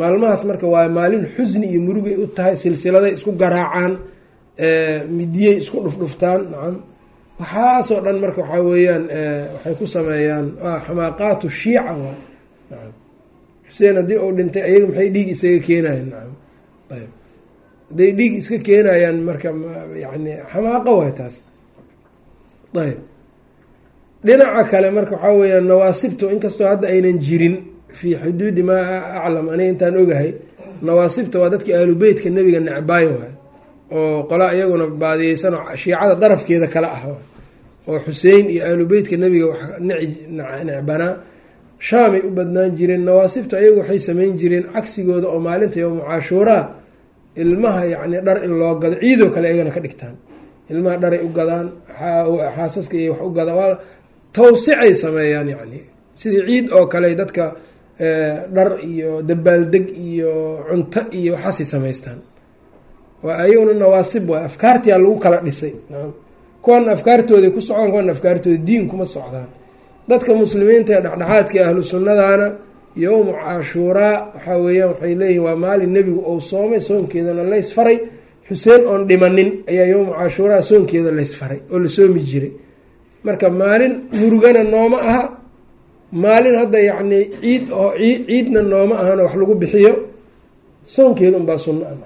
Maalmahaas marka waa maalin xusni iyo murugay u tahay silsiladay isku garaacaan midiyey isku dhufdhuftaan nacam waxaasoo dhan marka waxaa weeyaan waxay ku sameeyaan waa xamaaqaatu shiica waa nacam. Xuseen haddii uu dhintay ayaga maxay dhiig isaga keenayan nacam. Ayb hadday dhiig iska keenayaan marka yani xamaaqo waay taas. Ayb dhinaca kale marka waxaa weeyaan nawaasibtu inkastoo hadda aynan jirin fii xuduudi maa aclam aniga intaan ogahay nawaasibta waa dadkii aalubeytka nebiga necbaayo waay oo qola iyaguna baadiyeysan shiicada darafkeeda kale ah. Oo xusein iyo aalubeytka nebiga wax necbanaa shaamay u badnaan jireen nawaasibta ayagu waxay sameyn jireen cagsigooda oo maalinta yowma cashuuraa ilmaha yacni dhar in loo gado ciidoo kale iyagana ka dhigtaan. Ilmaha dharay u gadaan xaasaska iyo wax u gadaan waa tawsicay sameeyaan yacni. Sidii ciid oo kale dadka dhar iyo dabaaldeg iyo cunto iyo waxaasay samaystaan waa ayaguna nawaasib waay afkaartiyaa lagu kala dhisay. Nacam kuwana afkaartooday ku socdaan kuwana afkaartooda diin kuma socdaan. Dadka muslimiinta ee dhexdhexaadka ahlu sunnadana yowmu cashuuraa waxaa weeyaan waxay leeyihiin waa maalin nebigu ou soomay soonkeedana laysfaray xuseen oon dhimanin ayaa yowmu cashuuraa soonkeeda laysfaray oo la soomi jiray. Marka maalin murugana nooma aha. Maalin hadda yacnii ciid oo ciidna nooma ahana wax lagu bixiyo. Soonkeeda unbaa sunno ah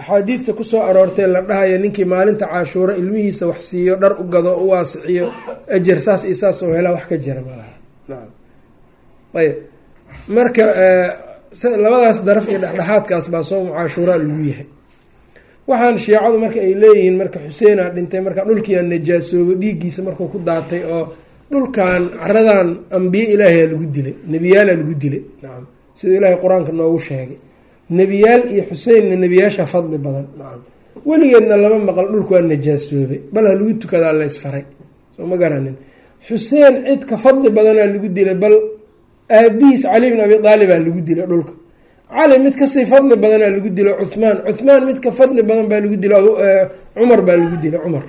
axaadiidta ku soo aroortay la dhahayo ninkii maalinta cashuuro ilmihiisa wax siiyo dhar u gado u waasiciyo ajar saas iyo saas oo helaa wax ka jira nacam ayb marka labadaas daraf iyo dhexdhexaadkaas baa soomu cashuuraa lagu yahay. Waxaan shiicadu marka ay leeyihiin marka xuseena dhintay marka dhulkiia najaasoobo dhiiggiisa markuu ku daatay oo dhulkan caradan ambiye ilaahiyaa lagu dilay nebiyaalaa lagu dilay. Nacam siduu ilaahay qur'aanka noogu sheegay nebiyaal iyo xuseinna nebiyaasha fadli badan. Weligeedna lama maqal dhulku waa najaasoobay. Bal ha lagu tukadaa la ysfaray soo ma garanin. Xuseen cid ka fadli badanaa lagu dilay bal aabihiis cali bin abi aalibaa lagu dilay dhulka. Cali mid ka sii fadli badanaa lagu dilo cuhmaan cuhmaan mid ka fadli badan baa lagu dilo cumar baa lagu dilay cumar.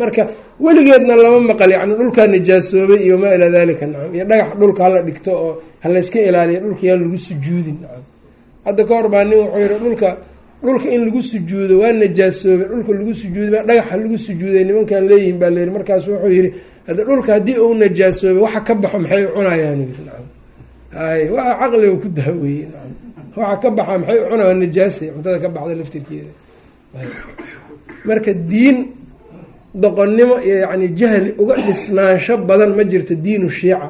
Marka weligeedna lama maqal yani dhulkaa najaasoobay iyo maa ilaa dalika nacam iyo dhagax dhulka hala dhigto oo halayska ilaaliya dhulka yaan lagu sujuudin nacam hadda ka hor baa nin wuxuu yihi dhulka dhulka in lagu sujuudo waa najaasoobay dhulka lagu sujuuday dhagaxa lagu sujuuday nimankaan leeyihiin baa layihi markaas wuxuu yihi hada dhulka haddii uu najaasoobay waxa ka baxo maxay u cunayaan? Hay waa caqliga ku daaweeyey nacam. Waxa ka baxa maxay u cunaa najaasay cuntada ka baxda laftirkeeda. Marka diin doqonnimo iyo yacni jahli uga dhisnaansho badan ma jirto diinu shiica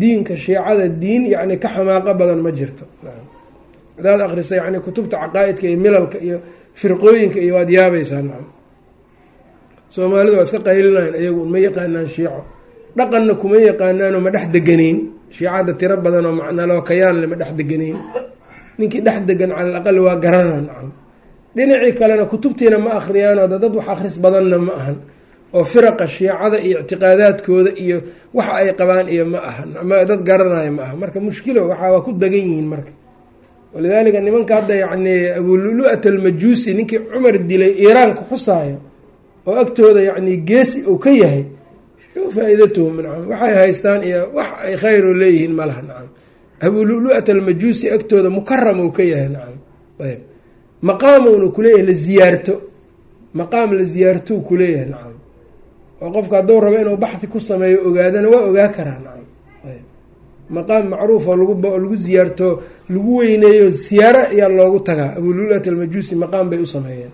diinka shiicada diin yacni ka xamaaqo badan ma jirto hadaad akrisa yani kutubta caqaa-idka iyo milalka iyo firqooyinka iyo waad yaabaysaa nacam soomaalidu waa iska qaylinayan iyagu ma yaqaanaan shiico. Dhaqanna kuma yaqaanaanoo ma dhex deganayn shiicada tiro badan oo macnaloo kayaanle ma dhex deganayn ninkii dhex degan cala aqal waa garana nacam. Dhinacii kalena kutubtiina ma akriyaanoo da dad wax akhris badanna ma ahan. Oo firaqa shiicada iyo ictiqaadaadkooda iyo waxa ay qabaan iyo ma ahan. Ma dad garanayo ma aha marka mushkilo waxaa waa ku degan yihiin marka walidaalika nimanka hadda yacni abululu-at almajuusi ninkii cumar dilay iiraanka xusaayo oo agtooda yacni geesi uu ka yahay faa-idatuhum nacam waxay haystaan iyo wax ay khayro leeyihiin malaha nacam. Abululu-at almajuusi agtooda mukaram uu ka yahay nacam. Ayb. Maqaamuna kuleeyahay la ziyaarto. Maqaam la ziyaartou kuleeyahay nacam. Oo qofka hadduu rabo inuu baxdi ku sameeyo ogaadana waa ogaa karaa nacam. Maqaam macruufoo lagu lagu ziyaarto lagu weyneeyo siyaaro ayaa loogu tagaa. Abululat almajuusi maqaam bay u sameeyeen.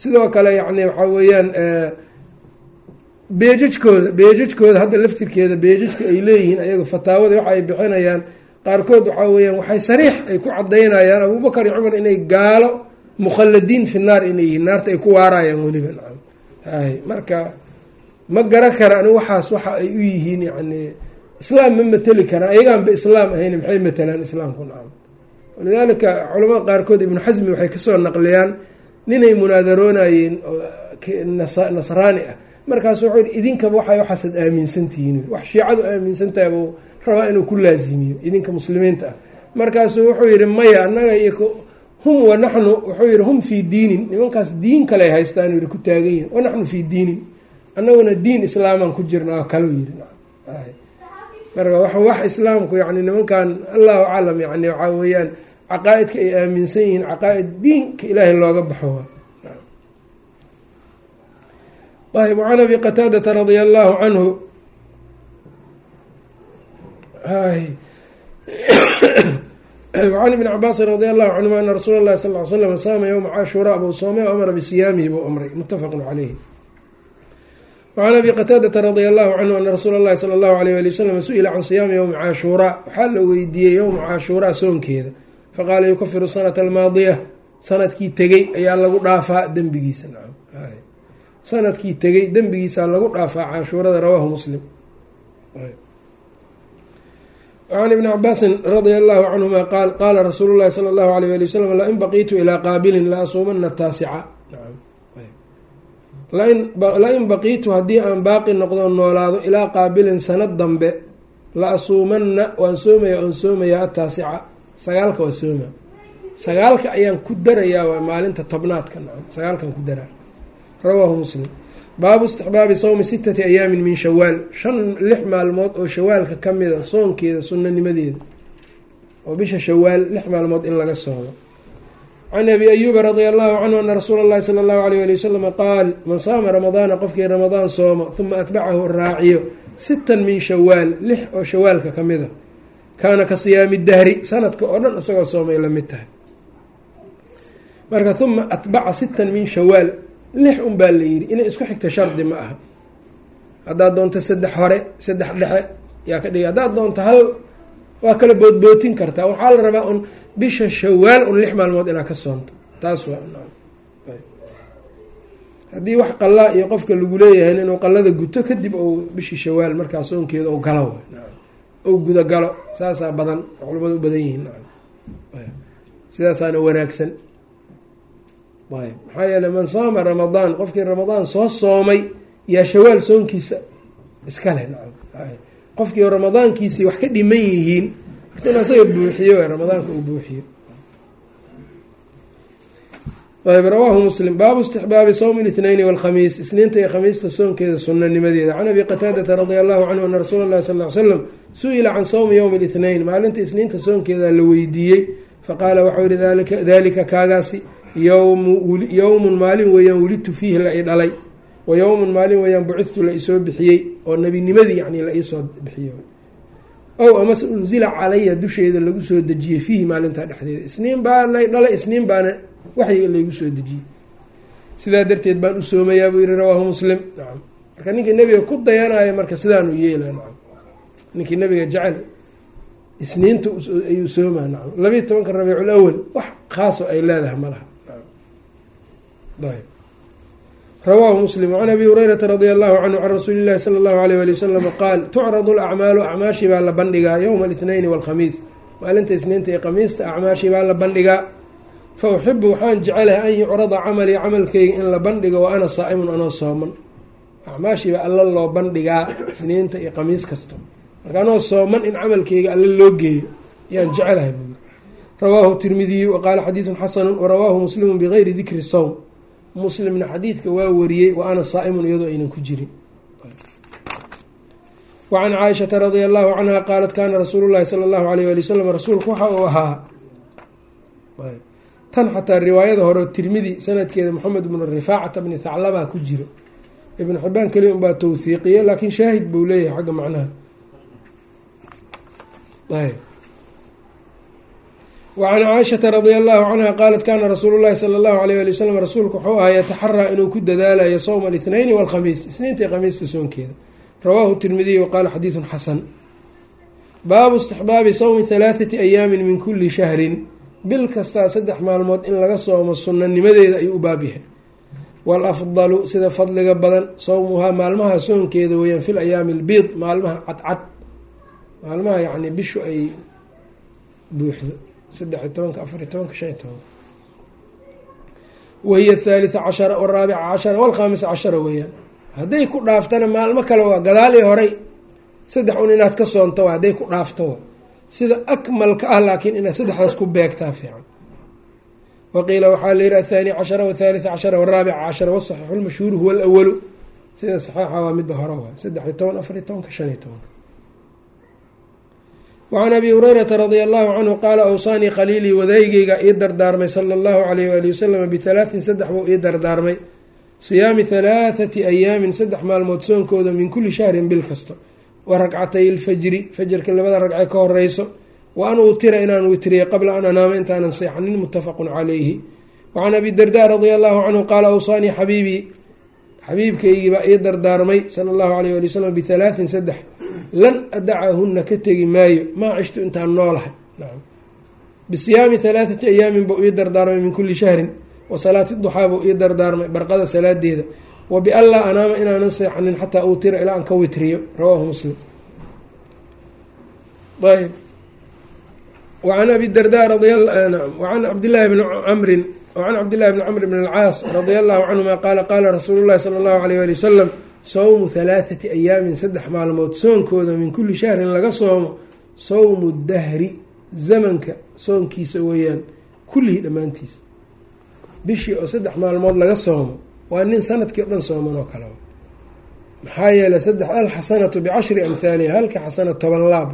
Sidoo kale yacni waxaa weeyaan beejajkooda beejajkooda hadda laftirkeeda beejajka ay leeyihiin ayaga fataawada waxa ay bixinayaan qaarkood waxaa weeyaan waxay sariix ay ku cadaynayaan abubakar iyo cumar inay gaalo mukhalladiin fi naar inay yihiin naarta ay ku waarayaan weliba. Nacam hay marka ma gara kara ani waxaas waxa ay u yihiin yacni islaam ma mateli karaan ayagaanba islaam ahayn maxay matelaan islaamku? Nacam walidaalika culamada qaarkood ibnu xasmi waxay ka soo naqliyaan ninay munaadaroonayeen oo nasraani ah. Markaasu wuxuu yihi idinkaba waxay waxaasaad aaminsantihiin wax shiicadu aaminsantahay buu rabaa inuu ku laazimiyo idinka muslimiinta ah. Markaasuu wuxuu yihi maya annaga iyo hum wa naxnu wuxuu yihi hum fii diinin. Nimankaas diin kale haystaan yii ku taagan yihiin wa naxnu fii diinin. Annaguna diin islaamaan ku jirna oo kalau yiri marka wax islaamku yani nimankan allahu aclam yani waxaa weeyaan caqaa-idka ay aaminsan yihiin caqaa-id diinka ilaahay looga baxo. Ayb can abi qataadata radia allahu canhu an ibni cabaasin radi allahu canhuma ana rasuula اlahi sal ly slam saama ywma cashuuraa buu soomay o amara bisiyaamihi buu amray mutafaqu caleyhi wacan abi qataadata radia allahu canhu ana rasuula اllahi sala allahu alayh ali wasalam su'ila can siyaami ywmi cashuuraa waxaa la weydiiyey yowma cashuuraa soonkeeda faqaala yukafiru sanata almaadiya sannadkii tegey ayaa lagu dhaafaa dembigiisa sannadkii tegey dembigiisaa lagu dhaafaa cashuurada rawaahu muslim can ibni cabaasin radia allahu canhuma qaal qaala rasuulu llahi sala allahu alayh ali wasalam lain baqiitu ilaa qaabilin la asuumana taasica lain baqiitu haddii aan baaqi noqdo noolaado ilaa qaabilin sanad dambe la asuumanna waan soomaya oon soomayaa ataasica sagaalka waa sooma. Sagaalka ayaan ku darayaa maalinta tobnaadka nacam sagaalkan ku daraa. Rawaahu muslim. Baabu istixbaabi sawmi sitati ayaamin min shawaal shan lix maalmood oo shawaalka ka mida soonkeeda sunanimadeeda oo bisha shawaal lix maalmood in laga soomo can abi ayuuba radia allahu canhu ana rasuula اllahi sala allahu alayh ali wasalama qaal man saama ramadaana qofkii ramadaan soomo huma atbacahu raaciyo sitan min shawaal lix oo shawaalka ka mida kaana ka siyaami dahri sanadka oo dhan isagoo soomay la mid tahay marka huma atbaca sitan min shawaal lix un baa la yidhi inay isku xigta shardi ma aha haddaad doonto saddex hore saddex dhexe yaa ka dhigay haddaad doonto hal waa kala boodbootin kartaa. Waxaa la rabaa un bisha shawaal un lix maalmood inaad ka soonto. Taas haddii wax qalaa iyo qofka lagu leeyahay inuu qalada guto kadib ou bishii shawaal markaa soonkeeda ou galo. Ou gudagalo saasaa badan culamadu u badan yihiin. Sidaasaana wanaagsan. Ayb maxaa yeele man saama ramadaan qofkii ramadaan soo soomay yaa shawaal soonkiisa iskale qofkii ramadaankiisii wax ka dhiman yihiin horta in asaga buuxiyo ramadaanka uu buuxiyo. Ayb rawaahu muslim baabu istixbaabi sawmi lithnayni walkhamiis isniinta iyo khamiista soonkeeda sunanimadeeda can abi qataadata radia allahu canhu ana rasuula llahi sal ly slam su'ila can sawmi yowmi lithnayn maalinta isniinta soonkeeda la weydiiyey. Faqaala waxau yihi dalika kaagaasi yowmun maalin weeyaan wulidtu fiihi la i dhalay wa yowmun maalin weeyaan bucidtu la isoo bixiyey oo nebinimadii yani la iisoo bixiyo. Ow amase unzila calaya dusheeda lagu soo dejiyey fiihi maalintaa dhexdeeda. Isniin baa lay dhalay isniin baana waxyiga laygu soo dejiyey. Sidaa darteed baan u soomayaa buu yihi rawaahu muslim. Nacam marka ninkii nebiga ku dayanayo marka sidaanuu yeela nacam ninkii nabiga jecel isniinta ayuu soomaa nacam labiiy tobanka rabiicul awal wax khaaso ay leedahay ma laha ayb rawaahu muslim can abi hurayrata radia allahu canhu can rasuuli llahi sala allahu alayh ali wasalam qaal tucradu alacmaalu acmaashii baa la bandhigaa yowmaalithnayni walkhamiis maalinta isniinta iyo khamiista acmaashii baa la bandhigaa fa uxibu waxaan jecelahay an yucrada camalii camalkeyga in la bandhigo wa ana saa'imun anoo sooman acmaashiiba alla loo bandhigaa isniinta iyo khamiis kasto marka anoo sooman in camalkeyga alla loo geeyo yaan jecelahay rawaahu tirmidiyu waqaala xadiidun xasanu warawaahu muslimu bigayri dikri sowm muslimna xadiidka waa wariyey wa ana saa'imun iyadoo aynan ku jirin. Wacan caaishata radia allahu canha qaalat kaana rasuulu llahi sala allahu alayh ali wasalam rasuulku waxa uu ahaa tan xataa riwaayada hore tirmidi sanadkeeda moxamed bnu rifaacata bni thaclabaa ku jiro ibnu xibaan keliya unbaa tawhiiqiye laakiin shaahid buu leeyahay xagga macnaha wacan caaishata radia allahu canha qaalat kaana rasuulu llahi sala allahu alayh ali wasalam rasuulku wuxuu ahaa yataxaraa inuu ku dadaalayo sowma lithnayni walkhamiis isniinta khamiista soonkeeda rawaahu tirmidiy waqaala xadiidun xasan baabu istixbaabi sawmi halaathati ayaamin min kuli shahrin bil kastaa saddex maalmood in laga soomo sunanimadeeda ayuu u baab yahay waalafdalu sida fadliga badan sawmuhaa maalmaha soonkeeda weeyaan fil ayaami albiid maalmaha cadcad maalmaha yacni bishu ay buuxdo saddex-iyo tobanka afariyo tobanka shan iyo tobanka. Wahiya athaalitha cashara waraabica cashara walkhaamisa cashara weeyaan. Hadday ku dhaaftana maalmo kale waa gadaalii horay. Saddex un inaad ka soonto hadday ku dhaafto. Sida akmalka ah laakiin inaad saddexdaas ku beegtaa fiican. Waqiila waxaa la yihi athaani cashara wathaalitha cashara waraabica cashara wasaxiixu lmashhuuru huwa alawalu sida saxiixa waa midda hore waa saddex iyo toban afariyo tobanka shan iyo tobanka wacan abi hurayrata radia allahu canhu qaala awsaanii khaliilii wadaygeyga ii dardaarmay sala allahu alayh waali wasalama bihalaatin saddex buu ii dardaarmay. siyaami halaathati ayaamin saddex maalmood soonkooda min kulli shahrin bil kasta wa ragcatay lfajri fajarka labada ragce ka horeyso wa an utira inaan witriya qabla an anaama intaanan seexanin muttafaqun calayhi wacan abi darda radia allahu canhu qaala awsaanii xabiibii xabiibkeygiibaa ii dardaarmay sala allahu alayh ali wasalam bihalaatin saddex lan adacahuna ka tegi maayo maa cishtu intaan noolahay. Bisiyaami halaathati ayaamin buu ii dardaarmay min kulli shahrin wa salaati duxaa buu ii dardaarmay barqada salaadeeda wa bianlaa anaama inaanan seexanin xataa uutira ilaa aan ka witriyo rawaahu muslim. Ayb wacan abi darda wacan cabdillahi bni camrin wacan cabdillahi bni camr bn alcaas radia allahu canhuma qaala qaala rasuulu llahi sala allahu alayh ali wasalam sawmu halaathati ayaamin saddex maalmood soonkooda min kulli shahrin laga soomo sawmu dahri zamanka soonkiisa weeyaan kullihii dhammaantiisa bishii oo saddex maalmood laga soomo waa nin sannadkii o dhan sooman oo kale. Maxaa yeeley saddex alxasanatu bicashri amhaaliha halka xasana toban laab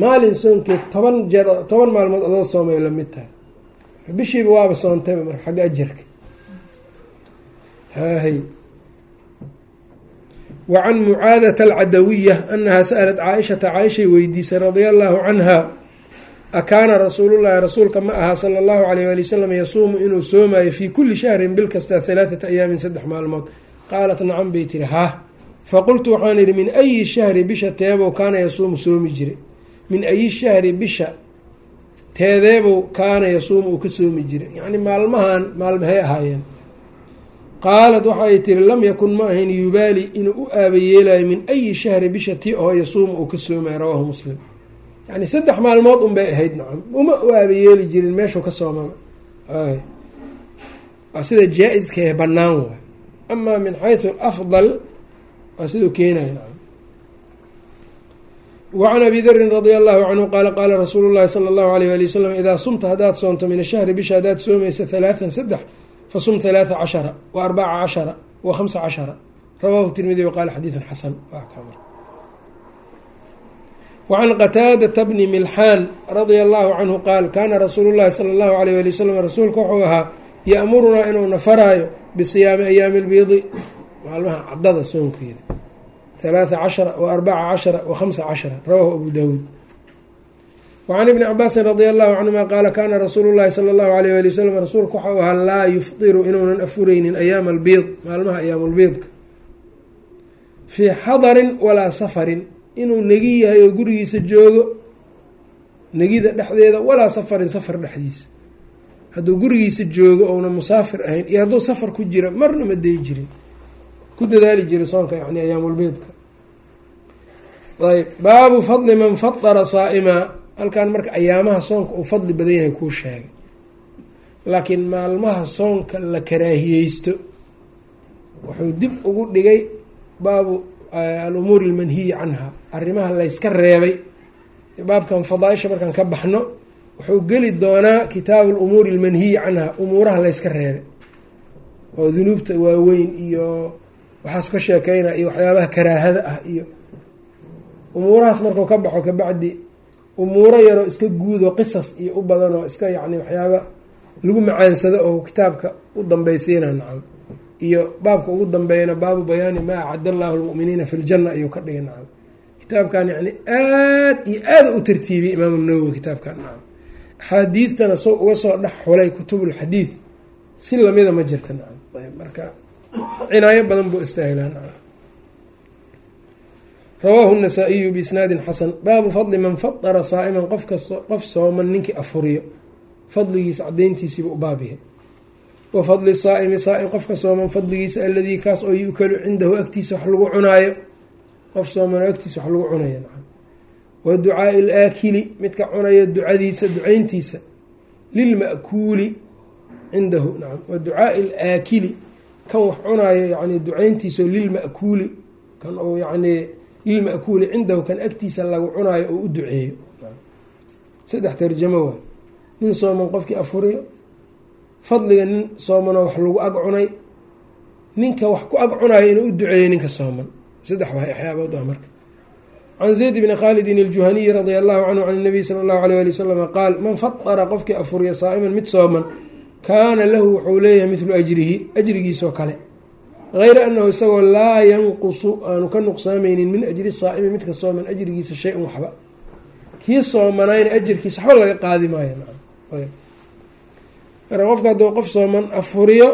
maalin soonkeed toban jeer toban maalmood adoo soomay la mid tahay. Bishiiba waaba soontayba marka xagga ajarka hahay wa can mucaadata alcadawiya anahaa sa'alat caaishata caaishay weydiisay radia allahu canha akaana rasuulullahi rasuulka ma ahaa sala allahu alayh ali wasalam yasuumu inuu soomayo fii kulli shahrin bil kasta halaathata ayaamin saddex maalmood. Qaalat nacam bay tiri haah faqultu waxaan idhi min ayi shahri bisha teebow kaana yasuumu soomi jiray min ayi shahri bisha teedeebow kaana yasuumu uu ka soomi jiray yacni maalmahan maalmahay ahaayeen qaalat waxay tiri lam yakun ma ahayn yubaali inuu u aabayeelayo min ayi shahri bisha tii oo yasuumu uu ka soomayo rawaahu muslim. Yani saddex maalmood un bay ahayd nacam. Uma u aabayeeli jirin meeshuu ka soomaba waa sida jaa-iska ee bannaan waay amaa min xaysu alafdal waa siduu keenaya nacam. Wacan abi darin radia allahu canhu qaala qaala rasuulu llahi sala allahu alayh ali wasalam idaa sumta haddaad soonto min ashahri bisha haddaad soomaysa halaatan saddex fasum halaata cashara wa arbaca cashara wa khamsa cashara rawahu tirmidi waqaala xadiidun xasan wacan qataadata bni milxaan radia allahu canhu qaal kaana rasuulu llahi sala allahu alayh ali wasalam rasuulka wuxuu ahaa ya'murunaa inuuna faraayo bisiyaami ayaami lbiidi maalmaha caddada soonkeeda halaata cashara wa arbaca cashara wa khamsa cashara rawahu abu dawuud wacan ibni cabaasin radia allahu canhuma qaala kaana rasuulu llahi sala allahu alayh ali wasalam rasuulka waxau ahaa laa yufdiru inuunan afureynin ayaama albiid maalmaha ayaamulbiidka fii xadarin walaa safarin inuu negi yahay oo gurigiisa joogo negida dhexdeeda walaa safarin safar dhexdiisa hadduu gurigiisa joogo ouna musaafir ahayn iyo hadduu safar ku jira marna ma dayi jirin ku dadaali jiray soonka yani ayaamulbeydka ayb baabu fadli man fadara saa'imaa halkan marka ayaamaha soonka uu fadli badan yahay kuu sheegay. Laakiin maalmaha soonka la karaahiyeysto wuxuu dib ugu dhigay baabu alumuuri almanhiyi canha. Arrimaha layska reebay. Baabkan fadaa-isha markaan ka baxno wuxuu geli doonaa kitaabu lumuuri almanhiyi canha. Umuuraha layska reebay. Oo dunuubta waaweyn iyo waxaas ka sheekeyna iyo waxyaabaha karaahada ah iyo umuurahaas markuu ka baxo kabacdi umuuro yaroo iska guudo qisas iyo u badan oo iska yacni waxyaaba lagu macaansado oo kitaabka u dambeysiina nacam. Iyo baabka ugu dambeeyana baabu bayaani maa acad allahu lmu'miniina fi ljanna ayuu ka dhigay nacam. Kitaabkan yacni aad iyo aada u tartiibiyey imaamu nawowi kitaabkan nacam. Axaadiidtana soo uga soo dhex xulay kutubulxadiid si lamida ma jirta nacam. Ayb marka cinaayo badan buu istaahilaa nacam rawaahu النasaa-iyu biisnaadin xasan baabu fadli man fadara saa'iman qofka qof sooman ninkii afuriyo fadligiisa cadayntiisiiba u baabyahay wa fadli saa'imi saa-im qofka sooman fadligiisa aladii kaas oo yu'kalu cindahu agtiisa wax lagu cunaayo qof sooman oo agtiisa wax lagu cunayo nacam wa ducaai alaakili midka cunayo ducadiisa ducayntiisa lilma'kuuli cindahu nacam wa ducaai alaakili kan wax cunaayo yani ducayntiisa lilma'kuuli kan uu yacnii lilma'kuuli cindahu kan agtiisa lagu cunaayo oo u duceeyo. Saddex tarjamo waay nin sooman qofkii afuriyo fadliga nin soomanoo wax lagu ag cunay ninka wax ku ag cunaayo inuu u duceeyo ninka sooman. Saddex waay waxyaabood ah marka. Can zayd bni khaalidin aljuhaniyi radia allahu canhu can nabiy sala allahu alayh ali wasalama qaal man fadara qofkii afuriya saa'iman mid sooman kaana lahu wuxuu leeyahay midlu ajrihi ajrigiisoo kale hayra anahu isagoo laa yanqusu aanu ka nuqsaamaynin min ajri saa'imi midka sooman ajrigiisa shay-un waxba kii soomanayna ajarkiisa waxba laga qaadi maayo marka qofka hadduu qof sooman afuriyo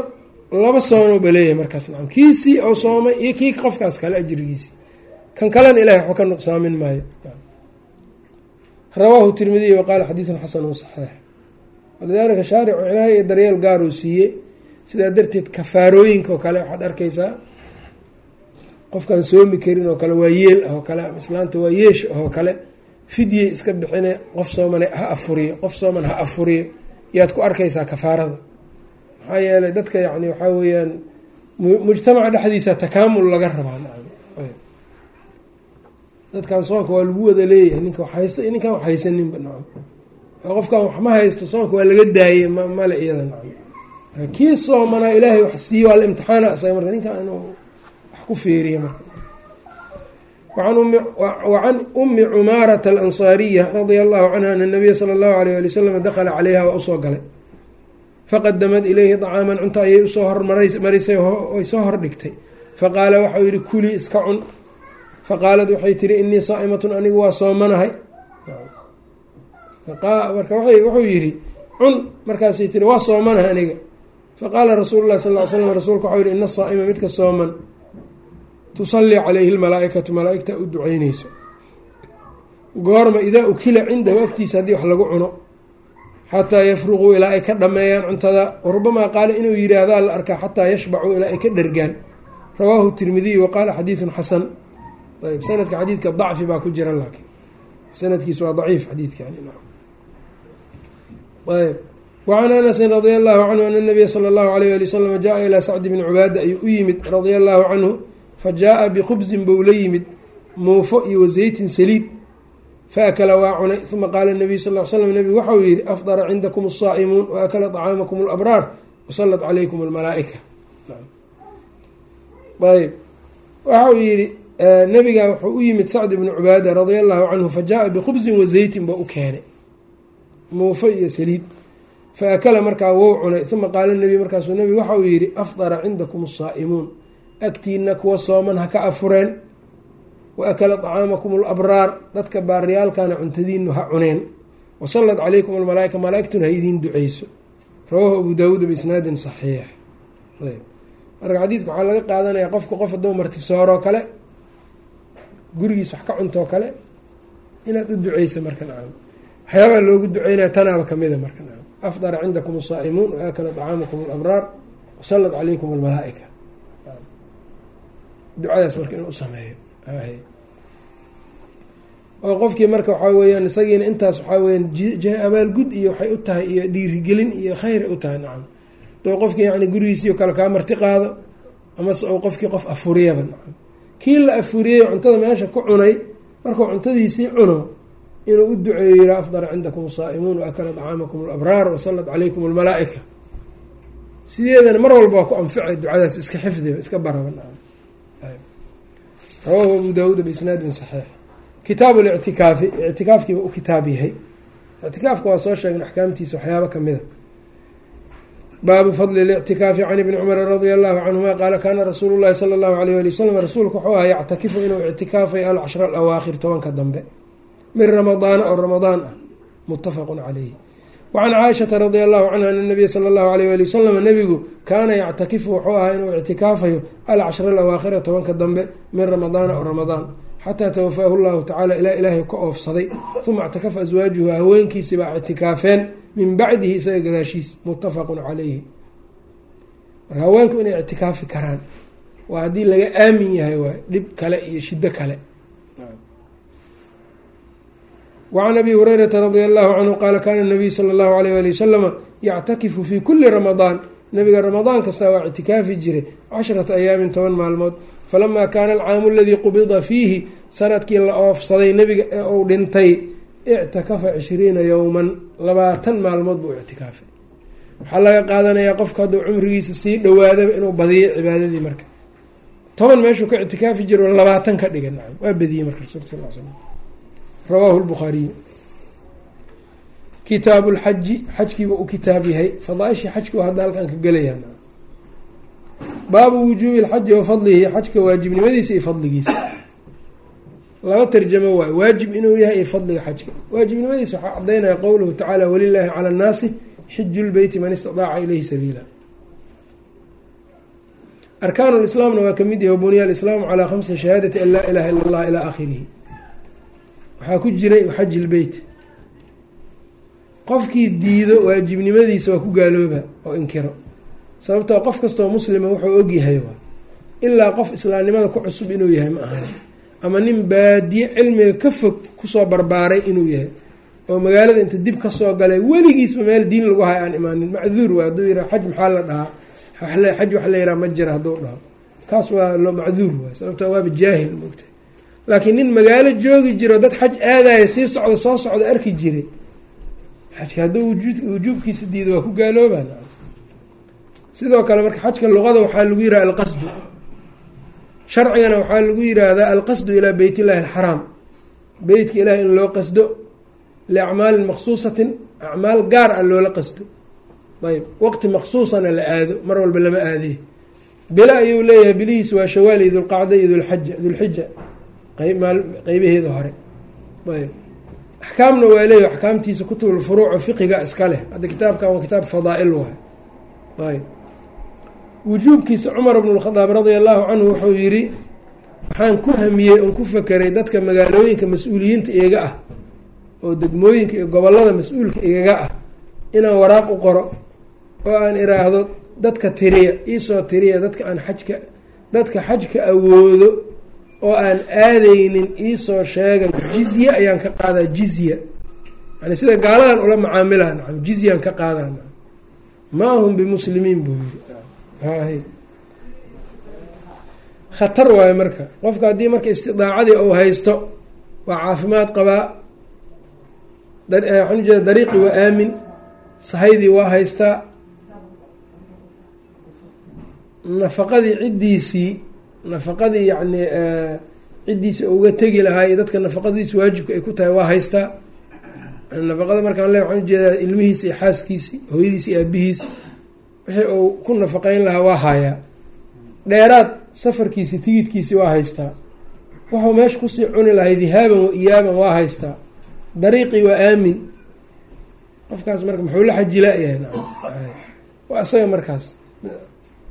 laba soonoba leeyahay markaas nacam kiisii oo soomay iyo kii qofkaas kale ajrigiisi kan kalena ilahay waxba ka nuqsaamin maayo rawaahu tirmidiy waqaala xadiidun xasanu saxiix walidaalika shaaricu cinaayo iyo daryeel gaaruu siiyey sidaa darteed kafaarooyinka oo kale waxaad arkaysaa qofkaan soomi karin oo kale waa yeel ah oo kale islaanta waa yeesh ah oo kale fidyey iska bixine qof soomane ha afuriyo qof sooman ha afuriyo yaad ku arkaysaa kafaarada. Maxaa yeelay dadka yacni waxaa weeyaan mujtamaca dhexdiisa takaamul laga rabaa dadkan soonka waa lagu wada leeyahay ninka wax haysto ninkaan wax haysaninba nacam. Qofkan wax ma haysto soonka waa laga daayey male iyada nacam kii soomanaa ilaahay wax siiye waa la imtixaana isaga marka ninkaa inuu wax ku feeriya marka. Wacan umi cumaarata alansaariya radia allahu canha ana nabiya sala allahu alayh ali wasalam dakhala caleyha waa u soo galay. Faqadamad ilayhi dacaaman cunto ayay u soo hormarisay ay soo hordhigtay faqaala waxau yihi kuli iska cun. Faqaalad waxay tihi inii saa'imatun anigu waa soomanahay marka wuxuu yihi cun. Markaasay tihi waa soomanahay aniga faqaala rasuulu lahi sal l slam rasuulka waxau yihi ina saa'ima midka sooman tusallii calayhi lmalaa-ikatu u duceyneyso goorma idaa ukila cindahu agtiisa haddii wax lagu cuno xataa yafruquu ilaa ay ka dhameeyaan cuntada. Warubamaa qaala inuu yidhaahdaa la arkaa xataa yashbacuu ilaa ay ka dhergaan rawaahu tirmidiy wa qaala xadiidun xasan. Ayb sanadka xadiidka dacfi baa ku jira laakiin. Sanadkiisu waa daciif xadiidkani ayb wacan anasin radia allahu canhu ana nabiya sala allahu alayh ali wasalam jaa ilaa sacdi bni cubaada ayuu u yimid radia allahu canhu fa jaa-a bikhubsin bou la yimid muufo iyo wasaytin saliid faakala waa cunay uma qaala nabiyu sal l slam nebigu waxau yihi afdara cindakum asaa'imuun waakala طacaamakum alabraar wasalat calaykum almalaa-ika ayb waxau yihi nabiga wuxuu u yimid sacd bni cubaada radia allahu canhu fa jaa-a bikhubsin wasaytin baa u keenay muufo iyo saliid faakala markaa wou cunay uma qaala nebi markaasuu nebigu waxa uu yihi afdara cindakum asaa'imuun agtiina kuwa sooman ha ka afureen wa akala طacaamakum alabraar dadka baariyaalkana cuntadiinu ha cuneen wasallat calaykum almalaaika malaaigtuna ha idiin duceyso rawaahu abu daawuud biisnaadin saxiix. Marka xadiidka waxaa laga qaadanaya qofka qof hadduu martisooroo kale gurigiis wax ka cuntoo kale inaad u duceysa marka nacam. Waxyaabaa loogu duceynaya tanaaba kamida marka nacam afdara cindakum asaa'imuun wa akala طacaamakum alabraar wasallat calaykum almalaaika ducadaas marka inuu usameeyo oo qofkii marka waxaa weyaan isagiina intaas waxaa weyaan abaalgud iyo waxay u tahay iyo dhiirigelin iyo khayray u tahay nacam doo qofkii yani gurigiisiio kale kaa marti qaado amase ou qofkii qof afuriyaba nacam kii la afuriyey cuntada meesha ku cunay markuu cuntadiisii cuno inuu u duceeyo yihaa afdara cindakum asaa'imuun waakala طacaamakum alabraar wasallat calaykum almalaa-ika. Sideedana mar walba waa ku anficay ducadaas iska xifdiba iska baraba rawaahu abu daawuud biisnaadin saxiix. Kitaabu lictikaafi ictikaafkiiba u kitaab yahay. Ictikaafka waa soo sheegna axkaamtiisa waxyaabo kamida baabu fadli lictikaafi can ibni cumar radia allahu canhuma qaala kaana rasuulu llahi sala allahu alayh ali wasalam rasuulku wuxuu ahaa yactakifu inuu ictikaafay alcashra alawaakhir tobanka dambe min ramadaana oo ramadaan ah muttafaqun calayhi wacan caaishata radia allahu canha ana nabiya sala allahu alayh ali wasalam nabigu kaana yactakifu wuxuu ahaa inuu ictikaafayo alcashra alawaakhira tobanka dambe min ramadaana oo ramadaan xataa tawafaahu llahu tacala ilaa ilaahay ka oofsaday. Uma ictakafa aswaajuhu haweenkiisi baa ictikaafeen min bacdihi isaga gadaashiis muttafaqun calayhi marka haweenku inay ictikaafi karaan waa haddii laga aamin yahay waay dhib kale iyo shiddo kale wacan abi hurayrata radia allahu canhu qaala kaana nabiyu sala allahu alayh ali wasalama yactakifu fii kuli ramadaan nabiga ramadaan kasta waa ictikaafi jiray cashrata ayaamin toban maalmood falamaa kaana alcaamu aladii qubida fiihi sannadkii la oofsaday nebiga ee uu dhintay ictakafa cishriina yowman labaatan maalmood buu ictikaafay waxaa laga qaadanayaa qofka hadduu cumrigiisa sii dhowaadaba inuu badiyo cibaadadii marka toban meeshuu ka ictikaafi jiro labaatan ka dhiga nacam waa badiyey marka rasulka sal l slam rawaahu lbukhaariyu kitaabu lxaji xajkiiba u kitaab yahay. Fadaaishii xajki hadda halkan ka gelayaa baabu wujuubi lxaji wa fadlihi xajka waajibnimadiisa iyo fadligiisa. Laba tarjamo waay. Waajib inuu yahay iyo fadliga xajka. Waajibnimadiisa waxaa cadaynaya qowluhu tacaala walilaahi cala annaasi xiju lbeyti man istadaaca ilayhi sabiila. Arkaanu lislaamna waa ka mid yahay buniya alislaamu calaa khamsi shahaadati an laa ilaha ila allah ilaa aakhirihi waxaa ku jiray xaji lbeyt qofkii diido waajibnimadiisa waa ku gaalooba oo inkiro. Sababtoo qof kastoo muslima wuxuu ogyahay waa ilaa qof islaamnimada ku cusub inuu yahay ma ahan ama nin baadiye cilmiga ka fog ku soo barbaaray inuu yahay. Oo magaalada inta dib ka soo galay weligiisba meel diin lagu hay aan imaanin. Macduur waa hadduu yihah xaj maxaa la dhahaa? Xaj wax la yihah ma jira hadduu dhaho. Kaas waa lo macduur waay sababtoo waaba jaahil moogtay laakiin nin magaalo joogi jiro dad xaj aadaya sii socda soo socda arki jiray xajka hadduu wujuubkiisa diido waa ku gaaloobaa sidoo kale marka xajka luqada waxaa lagu yidhaha alqasdu. Sharcigana waxaa lagu yidhaahdaa alqasdu ilaa beyt illahi alxaraam beytka ilahi in loo qasdo liacmaalin maksuusatin acmaal gaar ah loola qasdo. Ayb waqti maksuusana la aado mar walba lama aadiye bilo ayuu leeyahay bilihiis waa shawaal iyo dulqacda iyo dulxaja dulxija qeybaheeda hore. Ayb axkaamna waa leeyahy axkaamtiisa kutubul furuuco fiqiga iska leh. Hadda kitaabkan waa kitaab fadaa-il waay. Ayb wujuubkiisa cumar bnu lkhadaab radia allahu canhu wuxuu yidhi waxaan ku hamiyey oon ku fakeray dadka magaalooyinka mas'uuliyiinta iyaga ah oo degmooyinka iyo gobollada mas'uulka igaga ah inaan waraaq u qoro oo aan iraahdo dadka tiriya iisoo tiriya dadka aan xajka dadka xajka awoodo oo aan aadaynin iisoo sheega jizye ayaan ka qaadaa jizya. Yani sida gaaladan ula macaamilaa nacam jizyaan ka qaadaa nacam maa hum bimuslimiin buu yiri khatar waayo marka. Qofka haddii marka istidaacadii uu haysto waa caafimaad qabaa. Waxaan ujeeda dariiqii waa aamin sahaydii waa haystaa. Nafaqadii ciddiisii nafaqadii yacni ciddiisa uga tegi lahaa iyo dadka nafaqadiisi waajibka ay ku tahay waa haystaa nafaqada markaan le waxaan u jeedaa ilmihiisi iyo xaaskiisi hooyadiisi iyo aabihiisi wixii uu ku nafaqeyn lahaa waa haayaa dheeraad safarkiisi tigidkiisi waa haystaa wuxuu meesha ku sii cuni lahay dihaaban wa iyaaban waa haystaa dariiqii waa aamin. Qofkaas marka muxuu la xajilaayahay waa isaga markaas.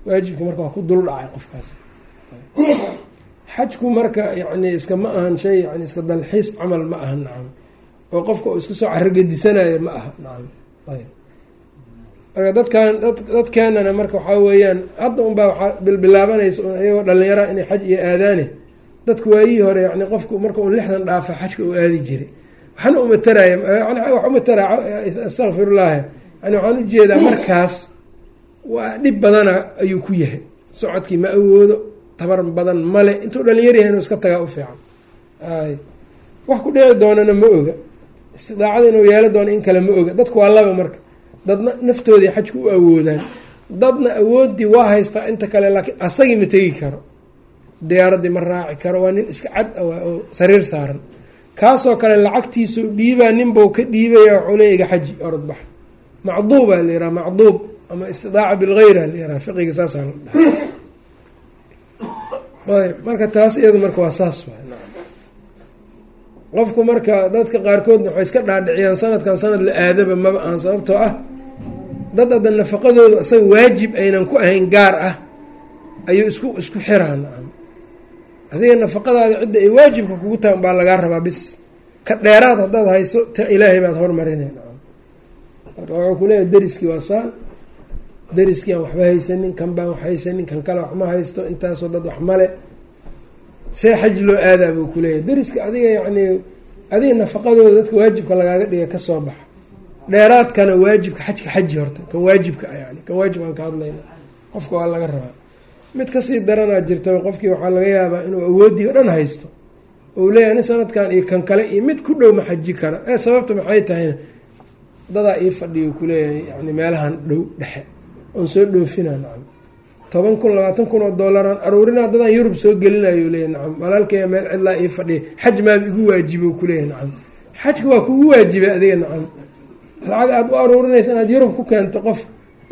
Waajibka marka waa ku dul dhacay qofkaas xajku marka yani iska ma ahan shay yani iska dalxiis camal ma aha nacam oo qofka uu iska soo caragedisanaya ma aha nacam ayb marka dadkan dadkeenana marka waxaa weeyaan hadda unbaa waxaa bilbilaabanaysa iyagoo dhalinyara inay xaj iyo aadaane. Dadku waayihii hore yani qofku marka un lixdan dhaafa xajka uu aadi jiray. Waxna uma taraya wax uma taraya astakfirullahi yani waxaan u jeedaa markaas waa dhib badana ayuu ku yahay. Socodkii ma awoodo tabar badan male. Intuu dhalinyar yahay inuu iska tagaa u fiican. Ay. Wax ku dhici doonana ma oga. Istidaacada inuu yeelo doono in kale ma oga. Dadku waa laba marka. Dadna naftoodii xajku u awoodaan. Dadna awoodii waa haystaa inta kale laakiin asagii ma tegi karo. Diyaaradii ma raaci karo. Waa nin iska cad oo sariir saaran. Kaasoo kale lacagtiisu dhiibaa ninbau ka dhiibaya cule iga xaji orodbax macduubaa la yihaha macduub ama istidaaca bilgeyra la yihaha fiqiga saasaa la dhaha marka taas iyadu marka waa saas waay qofku marka dadka qaarkoodna waxay iska dhaadhiciyaan sanadkan sanad la aadaba maba aan sababtoo ah dad hadda nafaqadoodu isaga waajib aynan ku ahayn gaar ah ayuu isku isku xiraa nacam adiga nafaqadaada cidda ay waajibka kugu tahay baa lagaa rabaa bis. Ka dheeraad haddaad hayso ta ilaahay baad hormarinay wuxuu kuleeyahay deriskii waa saan deriskii aan waxba haysanin kan baan wax haysanin kan kale waxma haysto intaasoo dad wax male see xaj loo aadaa buu kuleeyahay deriska adiga yacni adiga nafaqadooda dadka waajibka lagaaga dhiga ka soo baxa. Dheeraadkana waajibka xajka xaji horta kan waajibka a yani kan waajibkaan ka hadlayna qofka waa laga rabaa. Mid ka sii daranaa jirtaba qofkii waxaa laga yaabaa inuu awoodii o dhan haysto ou leeyahay nin sanadkan iyo kan kale iyo mid ku dhow ma xaji kara. Ee sababta maxay tahayna? Dadaa ii fadhiyo kuleeyahay yani meelahan dhow dhexe oon soo dhoofina nacam. Toban kun labaatan kun oo doolaraan aruurinaa dadaan yurub soo gelinayo leeyahy nacam. Walaalkaya meel cidlaa ii fadhiya xaj maaba igu waajibo kuleeyahy nacam. Xajka waa kugu waajibay adiga nacam. Lacag aada u aruurinaysa inaad yurub ku keento qof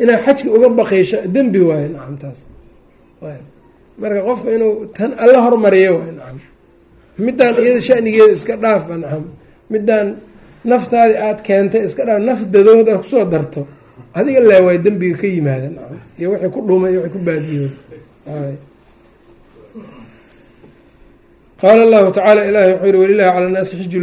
inaad xajka uga baqiysho dembi waayo nacam taas. Marka qofka inuu tan alla hormariyo waay nacam. Middaan iyada shanigeeda iska dhaafba nacam. Middaan naftaadii aada keentay iska dhaaf naf dadooda ku soo darto adiga laawaay dembiga ka yimaada iyo wixii ku dhumay iyo wixii ku baadiyooda qaala allahu tacaala ilahi wuxuu yihi walilahi cala naasi xiju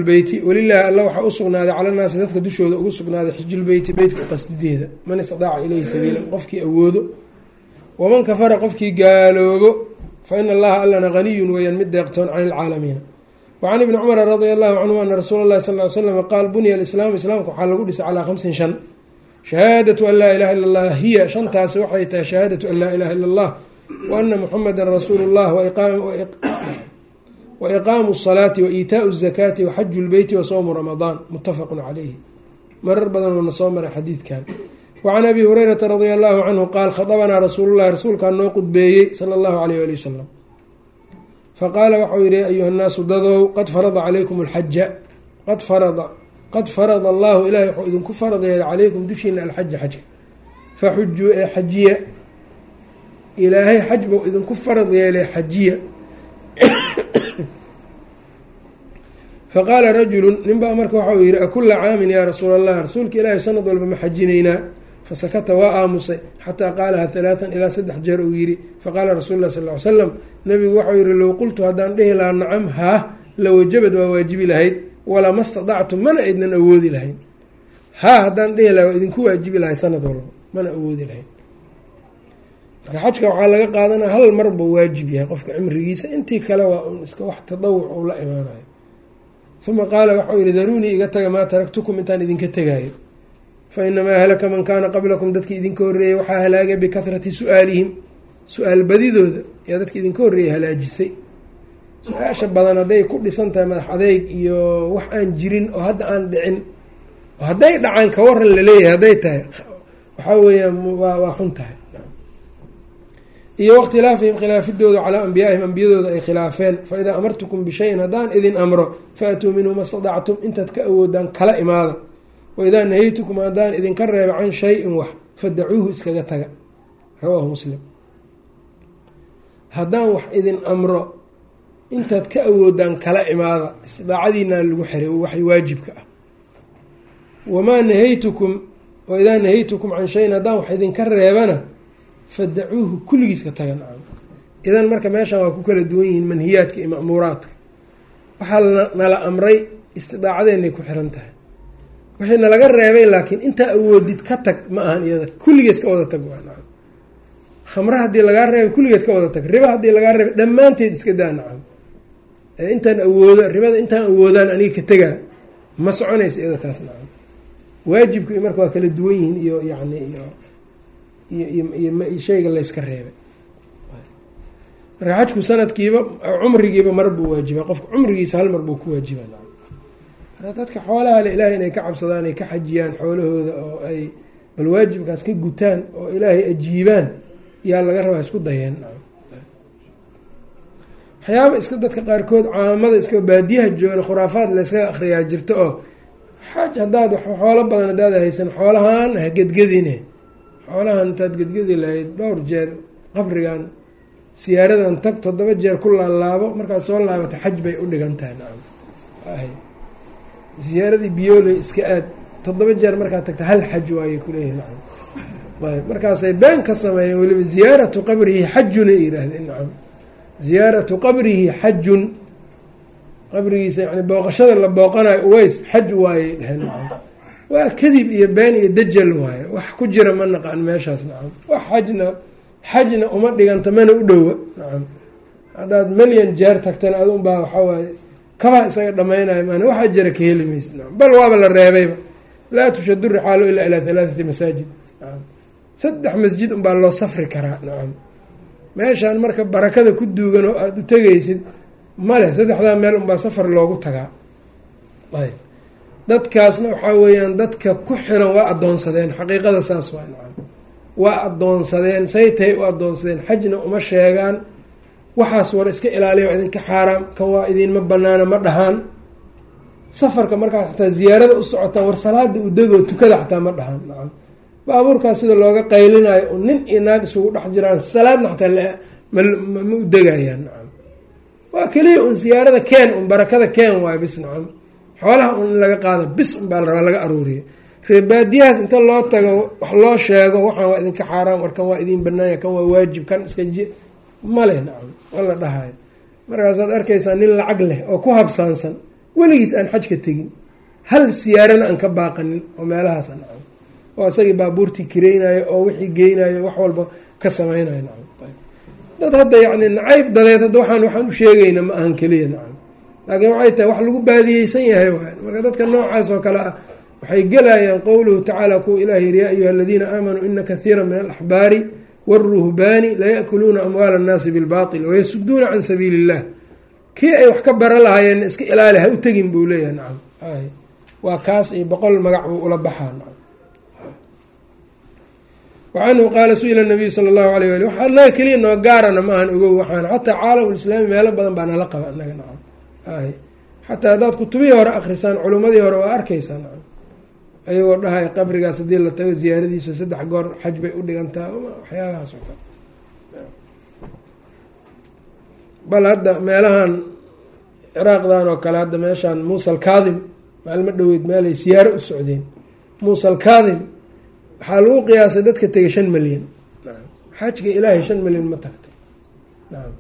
walilahi alla waxaa u sugnaaday cala naasi dadka dushooda ugu sugnaaday xijulbeyti beytka uqasdideeda man istidaaca ileyhi sabiila qofkii awoodo. Waman kafara qofkii gaaloobo. Fa ina allaha allana haniyun weeyaan mid deeqtoon can ilcaalamiina wacan ibni cumara radia allahu canhu ana rasuula llahi sal ly slam qaal bunya alislaamu islaamka waxaa lagu dhisay calaa khamsin shan shahaadatu an laa ilaha illa allah hiya shantaasi waxay tahay shahaadatu an laa ilaha illa allah wa ana muxamadan rasuulu llah wa iqaamu salaati wa iitaau zakaati wa xaju lbeyti wa sowmu ramadaan muttafaqun calayhi marar badan uuna soo maray xadiidkan. Wacan abi hurayrata radia allahu canhu qaal khadabanaa rasuulullahi rasuulkaa noo qudbeeyey sala allahu alayh ali wasalam faqaala waxau yihi ayuha nnaasu dadow qad farada calaykum alxaja qad farada qad farada allahu ilahay wuxuu idinku farad yeelay calaykum dushiina alxaja xajka. Faxujuu ee xajiya ilaahay xaj buu idinku farad yeelay xajiya faqaala rajulu ninbaa marka waxau yihi akula caamin yaa rasuula allah rasuulka ilaahay sanad walba ma xajinaynaa fasakata waa aamusay xataa qaalaha halaatan ilaa saddex jeer uu yidhi. Faqaala rasuulu lah sal ly slam nabigu waxau yihi low qultu haddaan dhihi lahaa nacam haa la wajabad waa waajibi lahayd walama stadactum mana idnan awoodi lahayn. Haa haddaan dhihi laha waa idinku waajibi lahay sanad walba mana awoodi lahayn. Marka xajka waxaa laga qaadanaya hal marba waajib yahay qofka cimrigiisa. Intii kale waa un iska wax tadawuc uu la imaanayo. Uma qaala waxau yihi daruunii iga taga maa taraktukum intaan idinka tegaayo fa inamaa halaka man kaana qablakum dadki idinka horreeyey waxaa halaagay bikahrati su'aalihim. Su'aal badidooda ayaa dadka idinka horreeyay halaajisay su'aasha badan hadday ku dhisan tahay madax adeyg iyo wax aan jirin oo hadda aan dhicin oo hadday dhacaan ka waran la leeyahay hadday tahay waxaa weeyaan waa xun tahay. Iyo wakhtilaafihim khilaafidooda calaa ambiyaaihim ambiyadooda ay khilaafeen. Faidaa amartukum bishayin haddaan idin amro faatuu minhu ma stadactum intaad ka awoodaan kala imaada. Waidaa nahaytukum haddaan idinka reebo can shay-in wax fadacuuhu iskaga taga. Rawaahu muslim. Haddaan wax idin amro intaad ka awoodaan kala imaada istidaacadiinaa lagu xiray waxay waajibka ah. Wamaa nahaytukum waidaa nahaytukum can shayin haddaan wax idinka reebana fadacuuhu kulligiis ka taga nacam. Idan marka meeshan waa ku kala duwan yihiin manhiyaadka iyo ma'muuraadka. Waxaa nala amray istidaacadeenay ku xiran tahay. Wixii nalaga reebay laakiin intaa awoodid ka tag ma ahan iyada. Kulligees ka wada tag waa nacam. Khamre haddii lagaa reebay kulligeed ka wada tag. Riba haddii lagaa reebay dhammaanteed iska daa nacam intaan awoodo ribada intaan awoodaan aniga ka tegaa ma soconaysa iyada taas nacam. Waajibka iyo marka waa kala duwan yihiin iyo yani iyo shayga layska reebay. Marka xajku sanadkiiba cumrigiiba mar buu waajibaa qofka cumrigiisa hal mar buu ku waajibaa marka dadka xoolaha le ilaahay inay ka cabsadaan ay ka xajiyaan xoolahooda oo ay bal waajibkaas ka gutaan oo ilaahay ajiibaan yaa laga rabaa isku dayeen waxyaaba iska dadka qaarkood caamada iska baadiyaha jooga khuraafaad layskaga akriyaa jirto oo xaj haddaad xoolo badan haddaad haysan xoolahaan ha gedgedine. Xoolahan intaad gedgedi lahayd dhowr jeer qabrigan siyaaradan tag toddoba jeer ku laalaabo markaad soo laabato xaj bay u dhigan tahay nacam ziyaaradii biyooley iska aad toddoba jeer markaad tagta hal xaj waayay kuleeyihi nacam. Markaasay been ka sameeyeen weliba ziyaaratu qabrihi xajuna yihaahdeen nacam ziyaaratu qabrihi xajun. Qabrigiisa yani booqashada la booqanayo uweys xaj waayay dheheen waa kadib iyo been iyo dajal waaye. Wax ku jira ma naqaan meeshaas nacam. Wax xajna xajna uma dhiganta mana u dhowa nacam. Haddaad melyan jeer tagtana adunbaa waxaa waaye kabaa isaga dhamaynayo maana waxaa jira ka heli maysa nacam. Bal waaba la reebayba laa tushadu rixaalu ilaa ilaa halaathati masaajid nacam. Saddex masjid unbaa loo safri karaa nacam meeshaan marka barakada ku duugan oo aada u tegaysid male saddexdaa meel unbaa safar loogu tagaa. Ayb. Dadkaasna waxaa weeyaan dadka ku xiran waa addoonsadeen xaqiiqada saas waa nacam waa addoonsadeen saytay u addoonsadeen xajna uma sheegaan. Waxaas war iska ilaaliya waa idinka xaaraam kan waa idinma banaana ma dhahaan. Safarka markaad xataa ziyaarada u socotaan war salaada u degoo tukada xataa ma dhahaan. Nacam baabuurkaas sida looga qaylinayo un nin iyo naag isugu dhex jiraan salaadna xataa ma u degayaan. Nacam waa keliya un siyaarada keen un barakada keen waayo bis nacam xoolaha un in laga qaada bis un baa la rabaa laga aruuriya reebaadiyahaas inta loo tago wax loo sheego waxaan waa idinka xaaraam war kan waa idin banaanya kan waa waajib kan iska j male nacam ma la dhahayo markaasaad arkaysaa nin lacag leh oo ku habsaansan weligiis aan xajka tegin hal siyaarana aan ka baaqanin oo meelahaas nacam oo isagii baabuurtii kireynayo oo wixii geynayo wax walba ka sameynayo nacam dad hadda yacni nacayb dadeed hadda waxaan waxaan u sheegayna ma ahan keliya nacam laakiin waxay tahay wax lagu baadiyeysan yahay waay marka dadka noocaas oo kale ah waxay gelayaan qowluhu tacaala kuwa ilah yiri yaa ayuha aladiina aamanuu ina kathiira min alaxbaari wاlruhbaani layakuluuna amwaala annaasi bilbaطil wayasuduuna can sabiili اllah kii ay wax ka bara lahaayeen iska ilaali ha u tegin buu leeyahay nacam waa kaas iyo boqol magac buu ula baxaa nacam wacanhu qaala su'ila nabiyu sala allahu alayh ali waxa anaga keliya noo gaarana ma ahan ogow waxaan xataa caalamulislaami meelo badan baa nala qaba anaga nacam ay xataa haddaad kutubihii hore akrisaan culimmadii hore waa arkaysaa nacam ayagoo dhahay qabrigaas haddii la tago ziyaaradiisa saddex goor xaj bay u dhigantaa waxyaabahaas oo kale bal hadda meelahan ciraaqdan oo kale hadda meeshaan muusa alkaadim maalmo dhoweyd meelay siyaaro u socdeen muusa alkaadim waxaa lagu qiyaasay dadka tegay shan milyan. Xajga ilaahay shan milyan ma tagto naam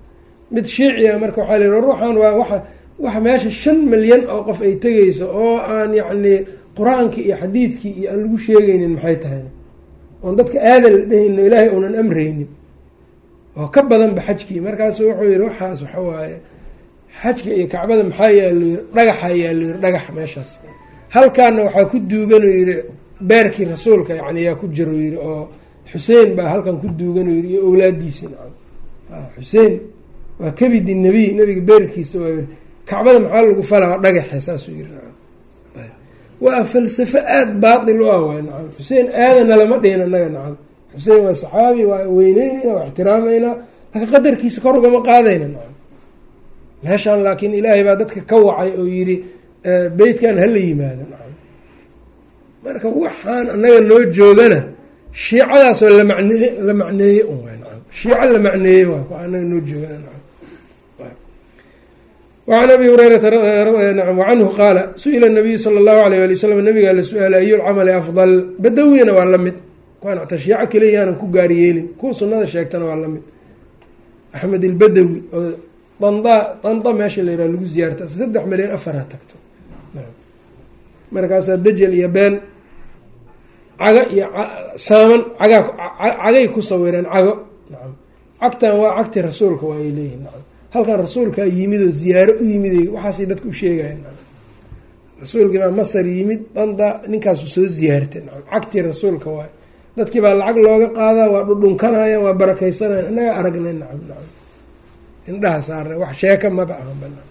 mid shiiciya marka waxaa la yihi ruuxan waa waxa waxa meesha shan milyan oo qof ay tegayso oo aan yacni qur'aankii iyo xadiidkii iyo aan lagu sheegaynin maxay tahayna oon dadka aadan la dhehayno ilaahay uunan amraynin. Oo ka badanba xajkii. Markaasu wuxuu yihi waxaas waxa waaye xajka iyo kacbada maxaa yaalo yiri dhagaxa yaalo yiri dhagax meeshaas. Halkaana waxaa ku duuganuu yihi beerkii rasuulka yani yaa ku jiro yiri oo xuseen baa halkan ku duuganuu yiri iyo owlaadiisi xuseen waa kabidi nebiy nabiga beerkiisa yiri kacbada maxaa lagu falaa? Dhagaxe saasuu yiri waa falsafo aada baatil u ah waay nacam. Xuseen aadana lama dhihin anaga nacam. Xuseen waa saxaabi waa weyneynayna waa ixtiraameynaa laakiin qadarkiisa kor ugama qaadayna nacam. Meeshaan laakiin ilaahay baa dadka ka wacay oo yidhi beytkan hala yimaado marka waxaan anaga noo joogana shiicadaasoo la macnee la macneeye un waay nacam. Shiico la macneeye waay waa anaga noo joogana nacam. Wacan abi hurayrata nacam wacanhu qaala su'ila nabiyu sala allahu alayh ali wasalam nabigaa la su'aalay ayulcamali afdal? Badawiyana waa la mid. Kuwaan tashiico keliya yaanan ku gaariyeelin kuwa sunnada sheegtana waa la mid. Axmed ilbadawi oo danda danda meesha la yiraha lagu ziyaarta saddex milyan afar tagto. Markaasaa dajel iyo been cago iyo saaman cagaa cagay ku sawireen cago. Nacam. Cagtan waa cagti rasuulka waa ay leeyihiin nacam. Halkan yimid oo ziyaaro u yimid waxaasay dadka u sheegayan nacam. Rasuulkii baa masar yimid danda ninkaasu soo ziyaartay nacam. Cagtii rasuulka waay dadkii baa lacag looga qaadaa waa dhudhunkanayaan waa barakeysanaya inaga aragnay nacam nacam. Indhaha saarna wax sheeka maba aha banaan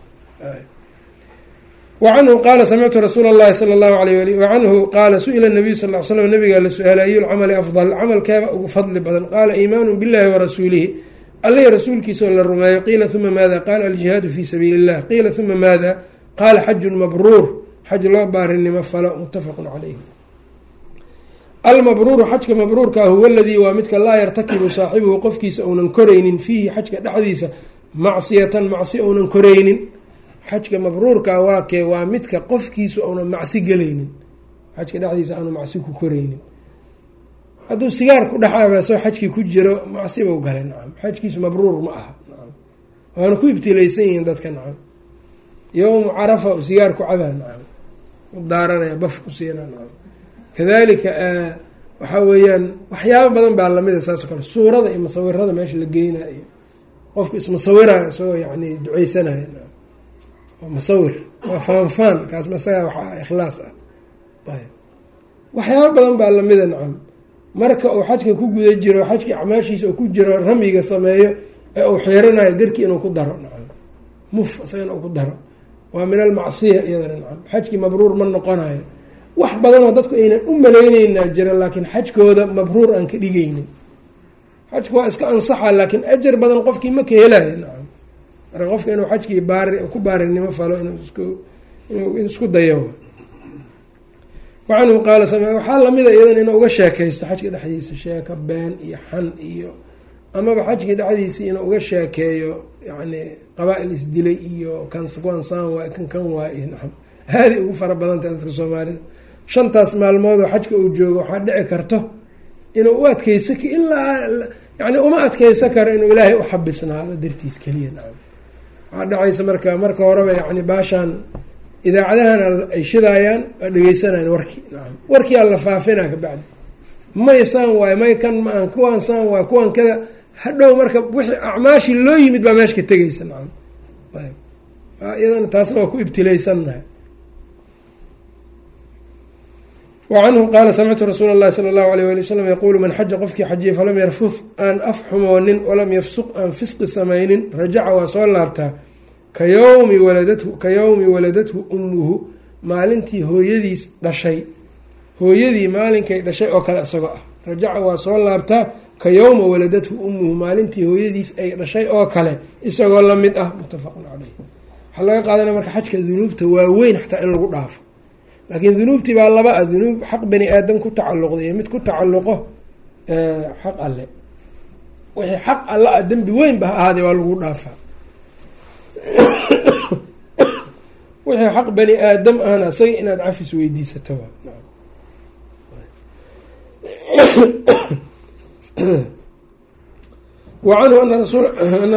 wacanhu qaala samictu rasuula llahi sala allahu alayh ali wacanhu qaala su'ila nabiyu sal l slam nabigaa la su'aalay ayulcamali afdal camalkeeba ugu fadli badan qaala iimaanu billahi warasuulihi alleh rasuulkiisaoo la rumeeyo qiila uma maada qaala aljihaadu fii sabiili illah qiila uma maada qaala xajun mabruur xaj loo baarinimo falo muttafaqun calayhi almabruuru xajka mabruurka huwa aladii waa midka laa yartakibu saaxibuhu qofkiisa uunan koraynin fiihi xajka dhexdiisa macsiyatan macsi uunan koraynin xajka mabruurka waa kee waa midka qofkiisu uunan macsi gelaynin. Xajka dhexdiisa aanu macsi ku koraynin. Hadduu sigaar ku dhexaabasoo xajkii ku jiro macsibau galay nacam. Xajkiisu mabruur ma aha. Nacam. Waana ku ibtilaysan yihiin dadka nacam. Yowmu carafa sigaar ku cabaa nacam. U daaranaya baf ku siina nacam. Kadalika waxaa weeyaan waxyaabo badan baa lamida saas oo kale. Suurada iyo masawirada meesha la geynayo. Iyo qofku ismasawirayo isagoo yani duceysanaya musawir waa faanfaan kaas masaga waxaa ikhlaas ah. Ayb. Waxyaabo badan baa lamida nacam. Marka uu xajka ku guda jiro xajkii acmaashiisa uu ku jiro ramiga sameeyo ee uu xiiranayo garkii inuu ku daro nacam. Muf isaga inuu ku daro. Waa min almacsiya iyadana nacam. Xajkii mabruur ma noqonayo. Wax badanoo dadku aynan u maleyneynaa jira laakiin xajkooda mabruur aan ka dhigaynin. Xajku waa iska ansaxa laakiin ajar badan qofkii ma ka helayo nacam marka qofka inuu xajkii baari ku baarinimo falo inuu isku dayo. Wacanhu qaala waxaa lamida iyadan inuu uga sheekaysto xajka dhexdiisa sheeko been iyo xan iyo amaba xajkii dhexdiisa inuu uga sheekeeyo yacni qabaa-il isdilay iyo kan kuwan saan waay kan kan waay aaday ugu fara badantahay dadka soomaalida shantaas maalmood oo xajka uu joogo waxaa dhici karto inuu u adkeysa ilaa yani uma adkeysan karo inuu ilaahay u xabisnaado dartiis keliya waxaa dhacaysa marka marka horeba yani baashaan idaacadahan ay shidaayaan waa dhegeysanayaan warkii. Nacam warkii aan la faafinaa kabacdi may saan waay may kan maaha kuwaan saan waay kuwaan kada hadhow marka wixii acmaashii loo yimid baa meesha ka tegeysa nacam ayb iyadana taasna waa ku ibtilaysannahay wacanhu qaala samictu rasuula اllahi sala اllahu alayh ali wasalam yaquulu man xaja qofkii xajiya falam yarfud aan af xumoonin walam yafsuq aan fisqi samaynin rajaca waa soo laabtaa ka yowmi waladathu ka yowmi waladathu ummuhu maalintii hooyadiis dhashay hooyadii maalinkay dhashay oo kale isagoo ah rajaca waa soo laabtaa ka yowma waladathu ummuhu maalintii hooyadiis ay dhashay oo kale isagoo la mid ah muttafaqun caleyh waxaa laga qaadanaya marka xajka dunuubta waaweyn xataa in lagu dhaafo laakiin dunuubtii baa laba ah. Dunuub xaq bani aadam ku tacalluqda iyo mid ku tacalluqo xaq alle. Wixii xaq alle ah dembi weyn ba ha ahaadee waa lagu dhaafaa. *coughs* Wixii xaq bani aadam ahna isaga inaad cafis weydiisato *coughs* wa canhu ana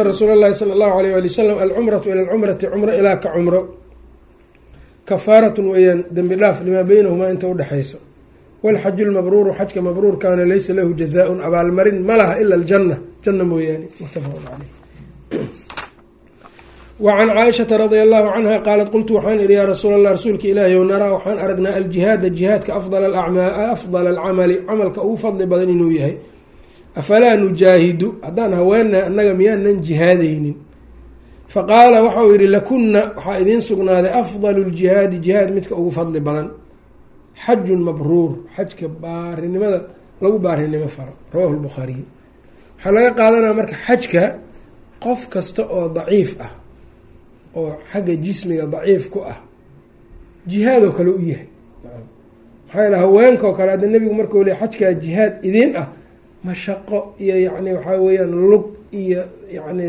rasuula llahi sala allahu alayh ali wasalam alcumratu ila alcumrati cumro ilaa ka cumro kafaaratun weeyaan dembi dhaaf limaa beynahumaa inta udhexayso walxaju lmabruuru xajka mabruurkaana laysa lahu jazaa-un abaalmarin ma laha ila aljanna. Janna mooyaane muttafaqun caleyh wacan caaishata radia allahu canha qaalat qultu waxaan idhi yaa rasuul allah rasuulka ilaahi ow naraa waxaan aragnaa aljihaada jihaadka afdal alcamali camalka ugu fadli badan inuu yahay. Afalaa nujaahidu? Haddaan haweenahay annaga miyaanan jihaadaynin faqaala waxauu yihi lakunna waxaa idiin sugnaaday afdalu ljihaadi jihaad midka ugu fadli badan. Xajun mabruur xajka baarinimada lagu baarinimo faro. Rawahu lbukhaariy waxaa laga qaadanaya marka xajka qof kasta oo daciif ah oo xagga jismiga daciif ku ah jihaadoo kale u yahay. Maxaa yale haweenkaoo kale hadda nebigu markuu le xajkaa jihaad idiin ah mashaqo iyo yacni waxaa weeyaan lug iyo yacni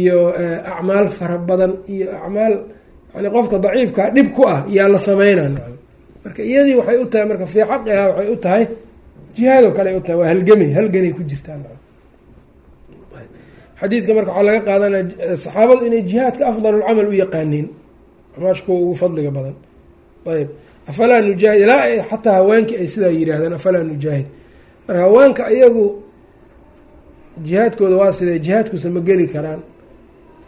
iyo acmaal fara badan iyo acmaal yani qofka daciifkaa dhib ku ah yaa la sameynaa. Nacam marka iyadii waxay u tahay marka fii xaqiha waxay u tahay jihaadoo kale ay u tahay waa halgamay halganay ku jirtaa nacam xadiidka marka waxaa laga qaadanaya saxaabadu inay jihaadka afdalulcamal u yaqaaniin amaasha kuwa ugu fadliga badan. Ayb afalaa nujaahid ilaa xataa haweenkii ay sidaa yidhaahdaan afalaa nujaahid. Marka haweenka iyagu jihaadkooda waa sidee? Jihaadkusa ma geli karaan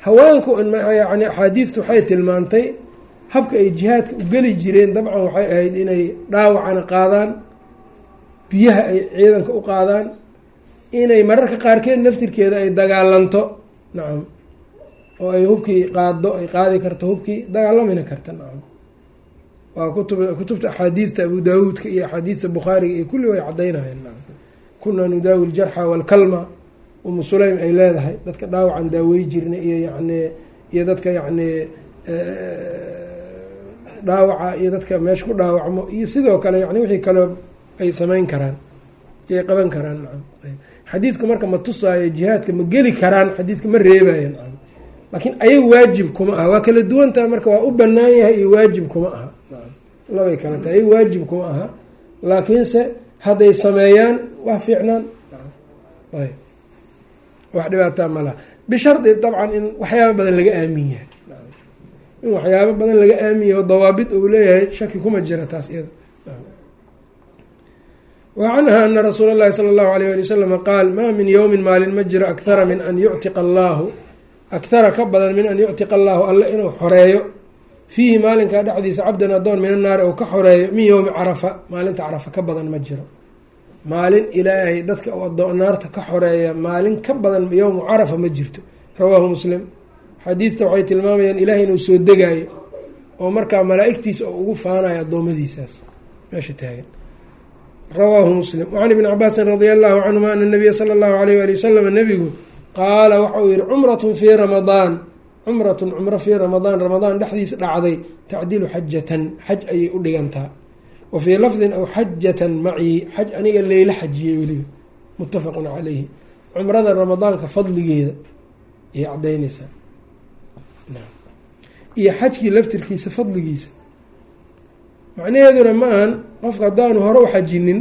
haweenku yani axaadiidtu waxay tilmaantay habka ay jihaadka u geli jireen dabcan waxay ahayd inay dhaawacana qaadaan biyaha ay ciidanka u qaadaan inay mararka qaarkeed laftirkeeda ay dagaalanto. Nacam oo ay hubkii qaado ay qaadi karto hubkii dagaalamina karta nacam waa kutub kutubta axaadiidta abu daawuudka iyo axaadiidta bukhaariga iyo kulli way caddaynayeen nacam kunaa nudaawi ljarxa walkalma umu sulaym ay leedahay. Dadka dhaawacan daawey jirna iyo yacni iyo dadka yacni dhaawaca iyo dadka meesha ku dhaawacmo iyo sidoo kale yani wixii kaleo ay sameyn karaan yay qaban karaan xadiidka marka ma tusaayo jihaadka ma geli karaan xadiidka ma reebayo laakiin ayaga waajib kuma aha. Waa kala duwantaha marka waa u banaan yahay iyo waajib kuma aha. Labay kala tahay ayaga waajib kuma aha. Laakiinse hadday sameeyaan waa fiicnaan. Ayb wax dhibaataa ma laha. Bishardi dabcan in waxyaaba badan laga aamin yahay. In waxyaabo badan laga aamin yahay oo dawaabid uu leeyahay shaki kuma jira taas iyada. Wa canha ana rasuula اllahi sala اllahu alayh ali wasalama qaal maa min yowmin maalin ma jiro akhara min an yuctiqa allaahu akhara ka badan min an yuctiqa allaahu alle inuu xoreeyo. Fiihi maalinkaa dhexdiisa cabdan adoon min annaari ou ka xoreeyo min yowmi carafa maalinta carafa ka badan ma jiro maalin ilaahay dadka naarta ka xoreeya maalin ka badan yowmu carafa ma jirto. Rawaahu muslim. Xadiidta waxay tilmaamayaan ilaahay inuu soo degaayo oo markaa malaa-igtiisa oo ugu faanayo addoommadiisaas. Meesha taagan. Rawaahu muslim. Wacan ibni cabaasin radia allahu canhuma ana nabiya sala allahu alayh ali wasalam nebigu qaala waxa uu yihi cumratun fii ramadaan. Cumratun cumro fii ramadaan. Ramadaan dhexdiisa dhacday tacdilu xajatan xaj ayay u dhigantaa wa fii lafdin aw xajatan macii xaj aniga leyla xajiyey weliba muttafaqun calayhi cumrada ramadaanka fadligeeda ayay cadaynaysaa iyo xajkii laftirkiisa fadligiisa macnaheeduna ma ahan qofka haddaanu hore u xajinin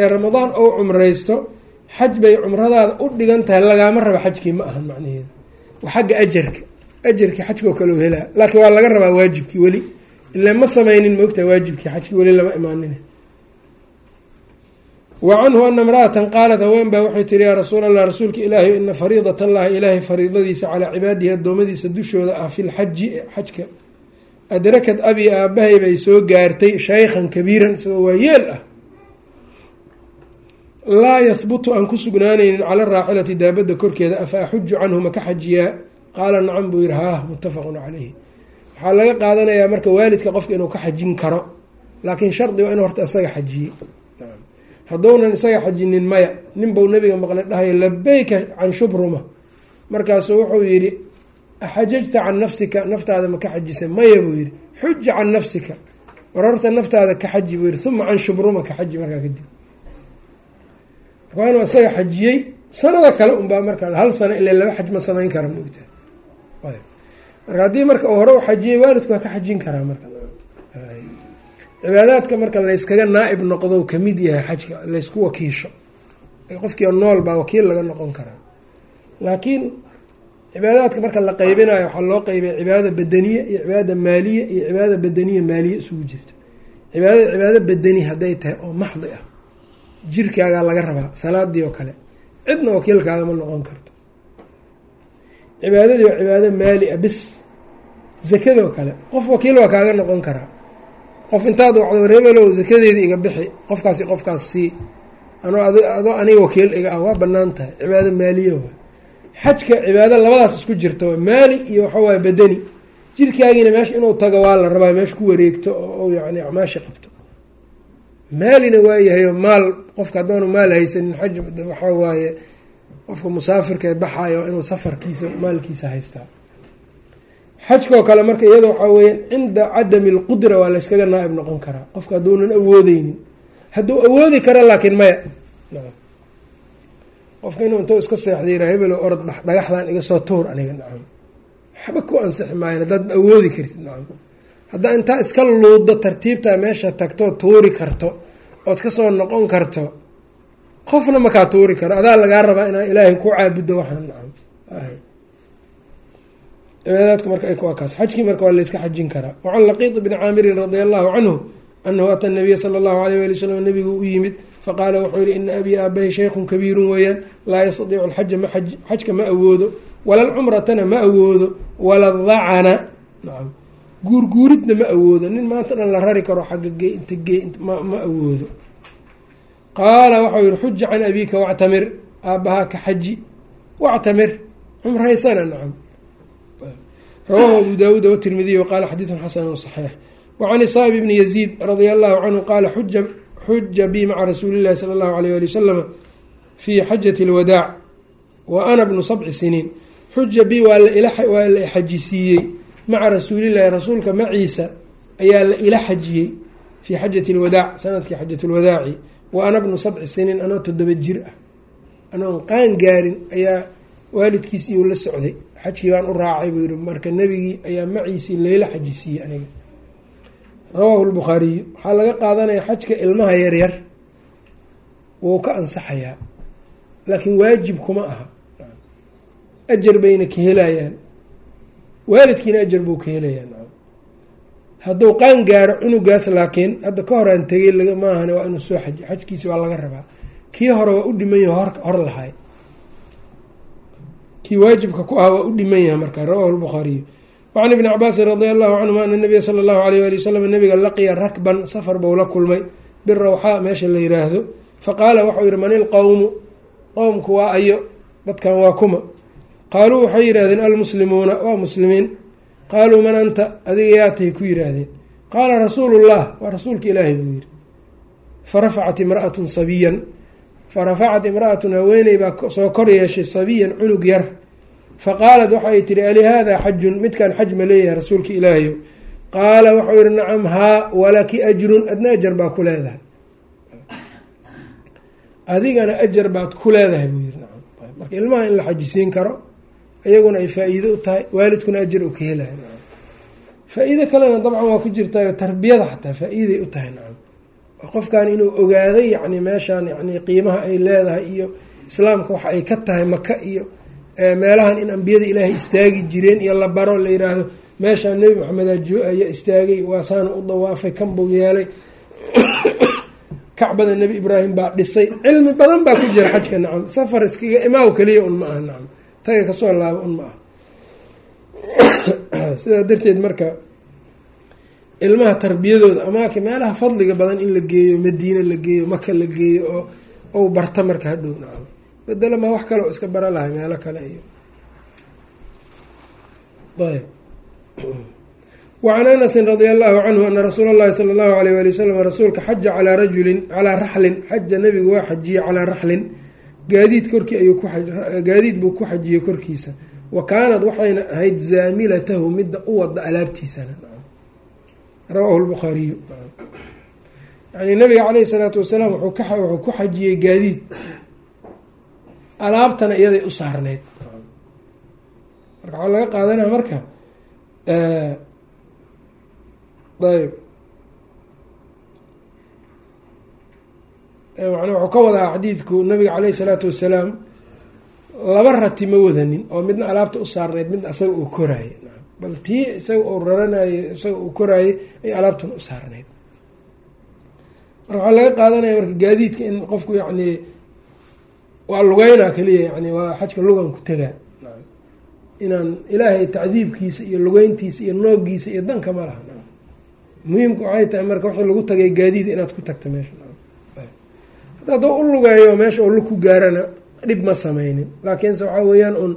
ee ramadaan ou cumraysto xaj bay cumradaada u dhigan tahay lagaama raba xajkii ma ahan macnaheedu waa xagga ajarka ajarkii xajkao kale u helaa laakiin waa laga rabaa waajibkii weli ilaa ma sameynin maogtaha waajibkii xajkii weli lama imaanin wa canhu ana imra'atan qaalat haween baa waxay tihi yaa rasuul allah rasuulka ilaahi ina fariidat allahi ilaahay fariidadiisa calaa cibaadihi addoommadiisa dushooda ah fi lxaji xajka. Adrakad abi aabahay bay soo gaartay shaykhan kabiiran isagoo waayeel ah. Laa yahbutu aan ku sugnaanaynin cala raaxilati daabadda korkeeda afa axuju canhu maka xajiyaa? Qaala nacam buu yihi haah muttafaqun calayhi waxaa laga qaadanayaa marka waalidka qofka inuu ka xajin karo laakiin shardi waa inu horta isaga xajiyey hadduunan isaga xajinin maya nin buu nabiga maqlay dhahayo labeyka can shubruma. Markaasuu wuxuu yidhi axajajta can nafsika naftaada ma ka xajisay maya buu yidhi xuja can nafsika. War horta naftaada ka xaji buu yidhi uma can shubruma ka xaji markaa kadib marka inuu isaga xajiyey sanada kale unbaa markaa hal sano ilaa laba xaj ma samayn kara maogtaa marka haddii marka hore u xajiyey waalidku waa ka xajin karaa marka. Cibaadaadka marka layskaga naa-ib noqdo ka mid yahay xajka laysku wakiisho. Qofkii nool baa wakiil laga noqon karaa. Laakiin cibaadaadka marka la qeybinayo waxaa loo qeybay cibaadada badaniya iyo cibaadada maaliya iyo cibaadada badaniya maaliya isugu jirto. Cibaadada cibaado badani hadday tahay oo maxdi ah. Jirkaagaa laga rabaa salaadii oo kale. Cidna wakiilkaagama noqon karto. Cibaadadii waa cibaado maali ah bis zakadoo kale. Qof wakiil waa kaaga noqon karaa qof intaad wacdo rebelow zakadeedii iga bixi. Qofkaasi qofkaas sii anoo adoo aniga wakiil iga ah waa bannaan tahay. Cibaado maaliya wa xajka cibaado labadaas isku jirta waa maali iyo waxawaaye badani jirkaagiina meesha inuu tago waa la rabaa meesha ku wareegto oo yani acmaashi qabto. Maalina waayahayo maal qofka haddoonu maal haysanin xaj waxaa waaye qofka musaafirka ee baxayo inuu safarkiisa maalkiisa haystaa xajkoo kale marka iyada waxaa weya cinda cadami alqudra waa layskaga naa-ib noqon karaa. Qofka hadduunan awoodeynin hadduu awoodi kara laakiin maya. Qofka inuu intuu iska seexda yiraa hebelo orod dhagaxdan iga soo tuur aniga nacam waxba ku ansixi maayan haddaad awoodi kartid nacam haddaa intaa iska luuddo tartiibtaa meesha tagtoo tuuri karto ood ka soo noqon karto qofna makaa tuuri karo. Adaa lagaa rabaa inaa ilaahay ku caabuddo waxaan nacam cibaadaadku marka waa kaas xajkii marka waa layska xajin karaa. Wacan laqiid bni caamirin radia allahu canhu anahu ata nabiya sala allahu alayh wali wslam nabigu u yimid faqaala wuxuu yihi ina abii aabahi shaykhun kabiirun weeyaan laa yastadiicu alxaja ma xajka ma awoodo wala alcumratana ma awoodo wala dacana nacam guurguuridna ma awoodo. Nin maanta dhan la rari karo xagga gee inta gee ma awoodo. Qaala waxau yihi xuja can abiika wactamir aabbahaa ka xaji wactamir cumraysana nacam rawahu abu daawuud watirmidiy waqaala xadiidun xasanu saxiix wacan isaab bni yaziid radia allahu canhu qaala xuja bi maca rasuuli llahi sala allahu alayh ali wasalama fii xajati lwadaac wa ana bnu sabci siniin xuja bi waa la xajisiiyey maca rasuulillahi rasuulka maciisa ayaa la ila xajiyey fii xajati lwadaac sannadkii xajat lwadaaci wa ana bnu sabci siniin anoo toddoba jir ah anoon qaan gaarin ayaa waalidkiis iyuu la socday xajkii baan u raacay buu yihi marka nebigii ayaa maciisii layla xajisiiyey aniga. Rawaahu lbukhaariyu waxaa laga qaadanaya xajka ilmaha yaryar wuu ka ansaxayaa laakiin waajib kuma aha. Ajar bayna ka helayaan waalidkiina ajar buu ka helayaa hadduu qaan gaaro cunugaas laakiin hadda ka horaan tegay maahan waa inuu soo xaji xajkiisi waa laga rabaa. Kii hore waa u dhiman hor hor lahay kii waajibka ku ah waa u dhiman yahay marka rawahu lbukhaariyu wacan ibni cabaasin radia allahu canhuma ana nabiya sala allahu alayh ali wasalam nabiga laqiya rakban safar buu la kulmay birawxaa meesha la yiraahdo. Faqaala waxau yihi man ilqowmu qowmku waa ayo dadkan waa kuma. Qaaluu waxay yidhahdeen almuslimuuna waa muslimiin. Qaaluu man anta? Adiga yaatay ku yidhaahdeen. Qaala rasuulullah. Waa rasuulka ilaahay buu yihi farafacat imraatun sabiyan farafacat imra-atun haweeney baa soo kor yeeshay sabiyan cunug yar faqaalat waxay tihi alihaadaa xajun midkan xaj ma leeyahay rasuulka ilaahayo qaala waxau yihi nacam haa walaki ajrun adna ajar baa ku leedahay adigana ajar baad ku leedahay buu nacam marka ilmaha in la xajisiin karo iyaguna ay faa-iido u tahay waalidkuna ajar u ka nacam faa-iido kalena dabcan waa ku jirtayo tarbiyada xataa faa-iiday u tahay qofkan inuu ogaaday yacni meeshaan yani qiimaha ay leedahay iyo islaamka waxa ay ka tahay maka iyo meelahan in ambiyada ilaahay istaagi jireen iyo la baro la yiraahdo meeshaan nebi maxamed ajo ayaa istaagay waasaana u dawaafay kan buu yeelay. *coughs* Kacbada nebi ibraahim baa dhisay. Cilmi badan baa ku jira xajka nacam. Safar iskaga imaaw keliya un ma aha nacam. Taga ka soo laabo un ma aha. *coughs* Sidaa darteed marka ilmaha tarbiyadooda amaaki meelaha fadliga badan in la geeyo madiine la geeyo maka la geeyo oo ou barta marka hadhow nacam. Bedelo ma wax kale oo iska bara lahay meelo kale iyo. Ayb wacan anasin radia allahu canhu ana rasuula اllahi sala allahu alayh wali wasalam rasuulka xaja calaa rajulin calaa raxlin xaja nabigu waa xajiyey calaa raxlin. Gaadiid korkii ayuu kugaadiid buu ku xajiyey korkiisa. Wa kaanad waxayna ahayd zaamilatahu midda u wada alaabtiisana rawaahu lbukhaariyu yani nabiga caleyhi salaatu wasalaam wuxuu ku xajiyey gaadiid. Alaabtana iyaday u saarneyd marka waxaa laga qaadanaya marka ayb man wuxuu ka wadaa xadiidku nabiga caleyhi salaatu wasalaam laba rati ma wadanin oo midna alaabta u saarneyd midna isaga uu koraaye bal tii isaga uu raranayo isaga uu koraaye ay alaabtuna u saarneyd marka waxaa laga qaadanaya marka gaadiidka in qofku yacni waa lugeynaa keliya yani waa xajka lugan ku tegaa inaan ilaahay tacdiibkiisa iyo lugeyntiisa iyo noogiisa iyo danka ma laha. Muhiimka waxay tahay marka wixii lagu tagay gaadiid inaad ku tagta meesha. Hadduu u lugeeyo meesha oo lug ku gaarana dhib ma sameynin laakiinse waxaa weeyaan un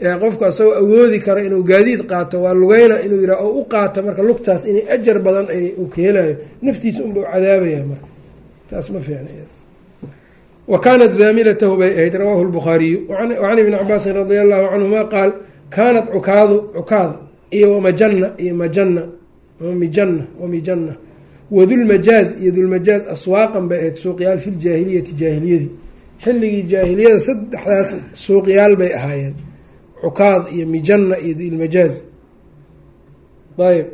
qofku asagoo awoodi karo inuu gaadiid qaato waa lugeyna inuu yidhaha oo u qaata marka lugtaas inay ajar badan uu ka helayo naftiisa unba u cadaabaya marka. Taas ma fiicna wa kaanat zaamilatahu bay ahayd rawaahu lbukhaariyu wacan ibni cabaasin radia allahu canhuma qaal kaanat cukaadu cukaad iyo wamajana iyo majana mijana wamijana wadulmajaaz iyo dulmajaaz aswaaqan bay ahayd suuqyaal fi ljaahiliyati jaahiliyadii. Xilligii jaahiliyada saddexdaas suuqyaal bay ahaayeen cukaad iyo mijana iyo dilmajaaz ayb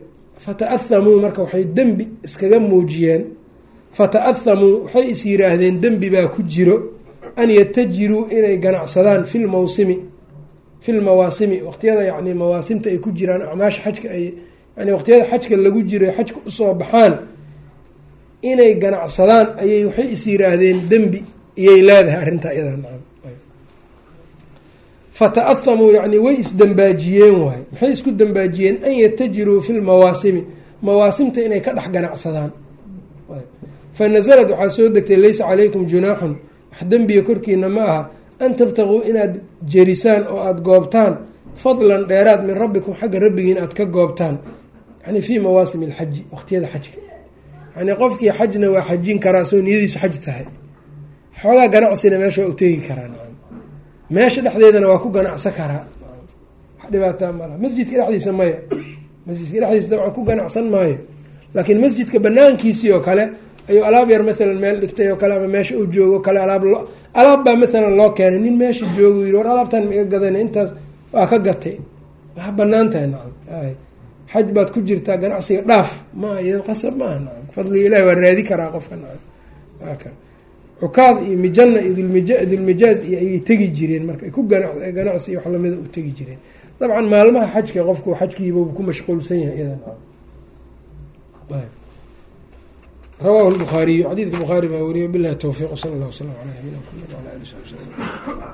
fata'ahamuu marka waxay dembi iskaga muujiyeen. Fata'ahamuu waxay is yiraahdeen dembi baa ku jiro an yatajiruu inay ganacsadaan fi lmawsimi fi lmawaasimi waqtiyada yani mawaasimta ay ku jiraan acmaasha xajka ay yani waqtiyada xajka lagu jiro xajka u soo baxaan inay ganacsadaan ayay waxay is yiraahdeen dembi iyay leedahay arrintaa iyadaa fata'ahamuu yani way isdembaajiyeen waay. Maxay isku dembaajiyeen an yatajiruu fi lmawaasimi mawaasimta inay ka dhex ganacsadaan. fa nasalad waxaa soo degtay laysa calaykum junaaxun wax dembiga korkiina ma aha. an tabtaquu inaad jerisaan oo aada goobtaan. fadlan dheeraad min rabbikum xagga rabbigiin aad ka goobtaan. yani fii mawaasim alxaji waqtiyada xajka yani qofkii xajna waa xajin karaa soo niyadiisu xaj tahay. xoogaa ganacsina meesha waa u tegi karaa meesha dhexdeedana waa ku ganacsan karaa. Wax dhibaataa malaha masjidka dhexdiisa maya masjidka dhexdiisa dabcan ku ganacsan maayo laakiin masjidka banaankiisii oo kale ayuu alaab yar maalan meel dhigtay oo kale ama meesha uu joogo kale alaab alaab baa maalan loo keenay. Nin meesha joogo yiri war alaabtan ma iga gadana intaas waa ka gatay. Waa bannaan tahay nacam. Xaj baad ku jirtaa ganacsiga dhaaf. Ma iyo qasab maaha nacam. Fadliga ilahi waa raadi karaa qofka nacam cukaad iyo mijana iyo dulmijaaz iyo ayay tegi jireen marka. Ku ganacsi iyo wax lamida u tegi jireen. Dabcan maalmaha xajka qofku xajkiiba ku mashquulsan yahay iyada rawaahu lbukhaariyu xadiidka bukhaari baa weriye bilahi towfiiq sala allah wslam ala nabiyina mxamed wala ali sabi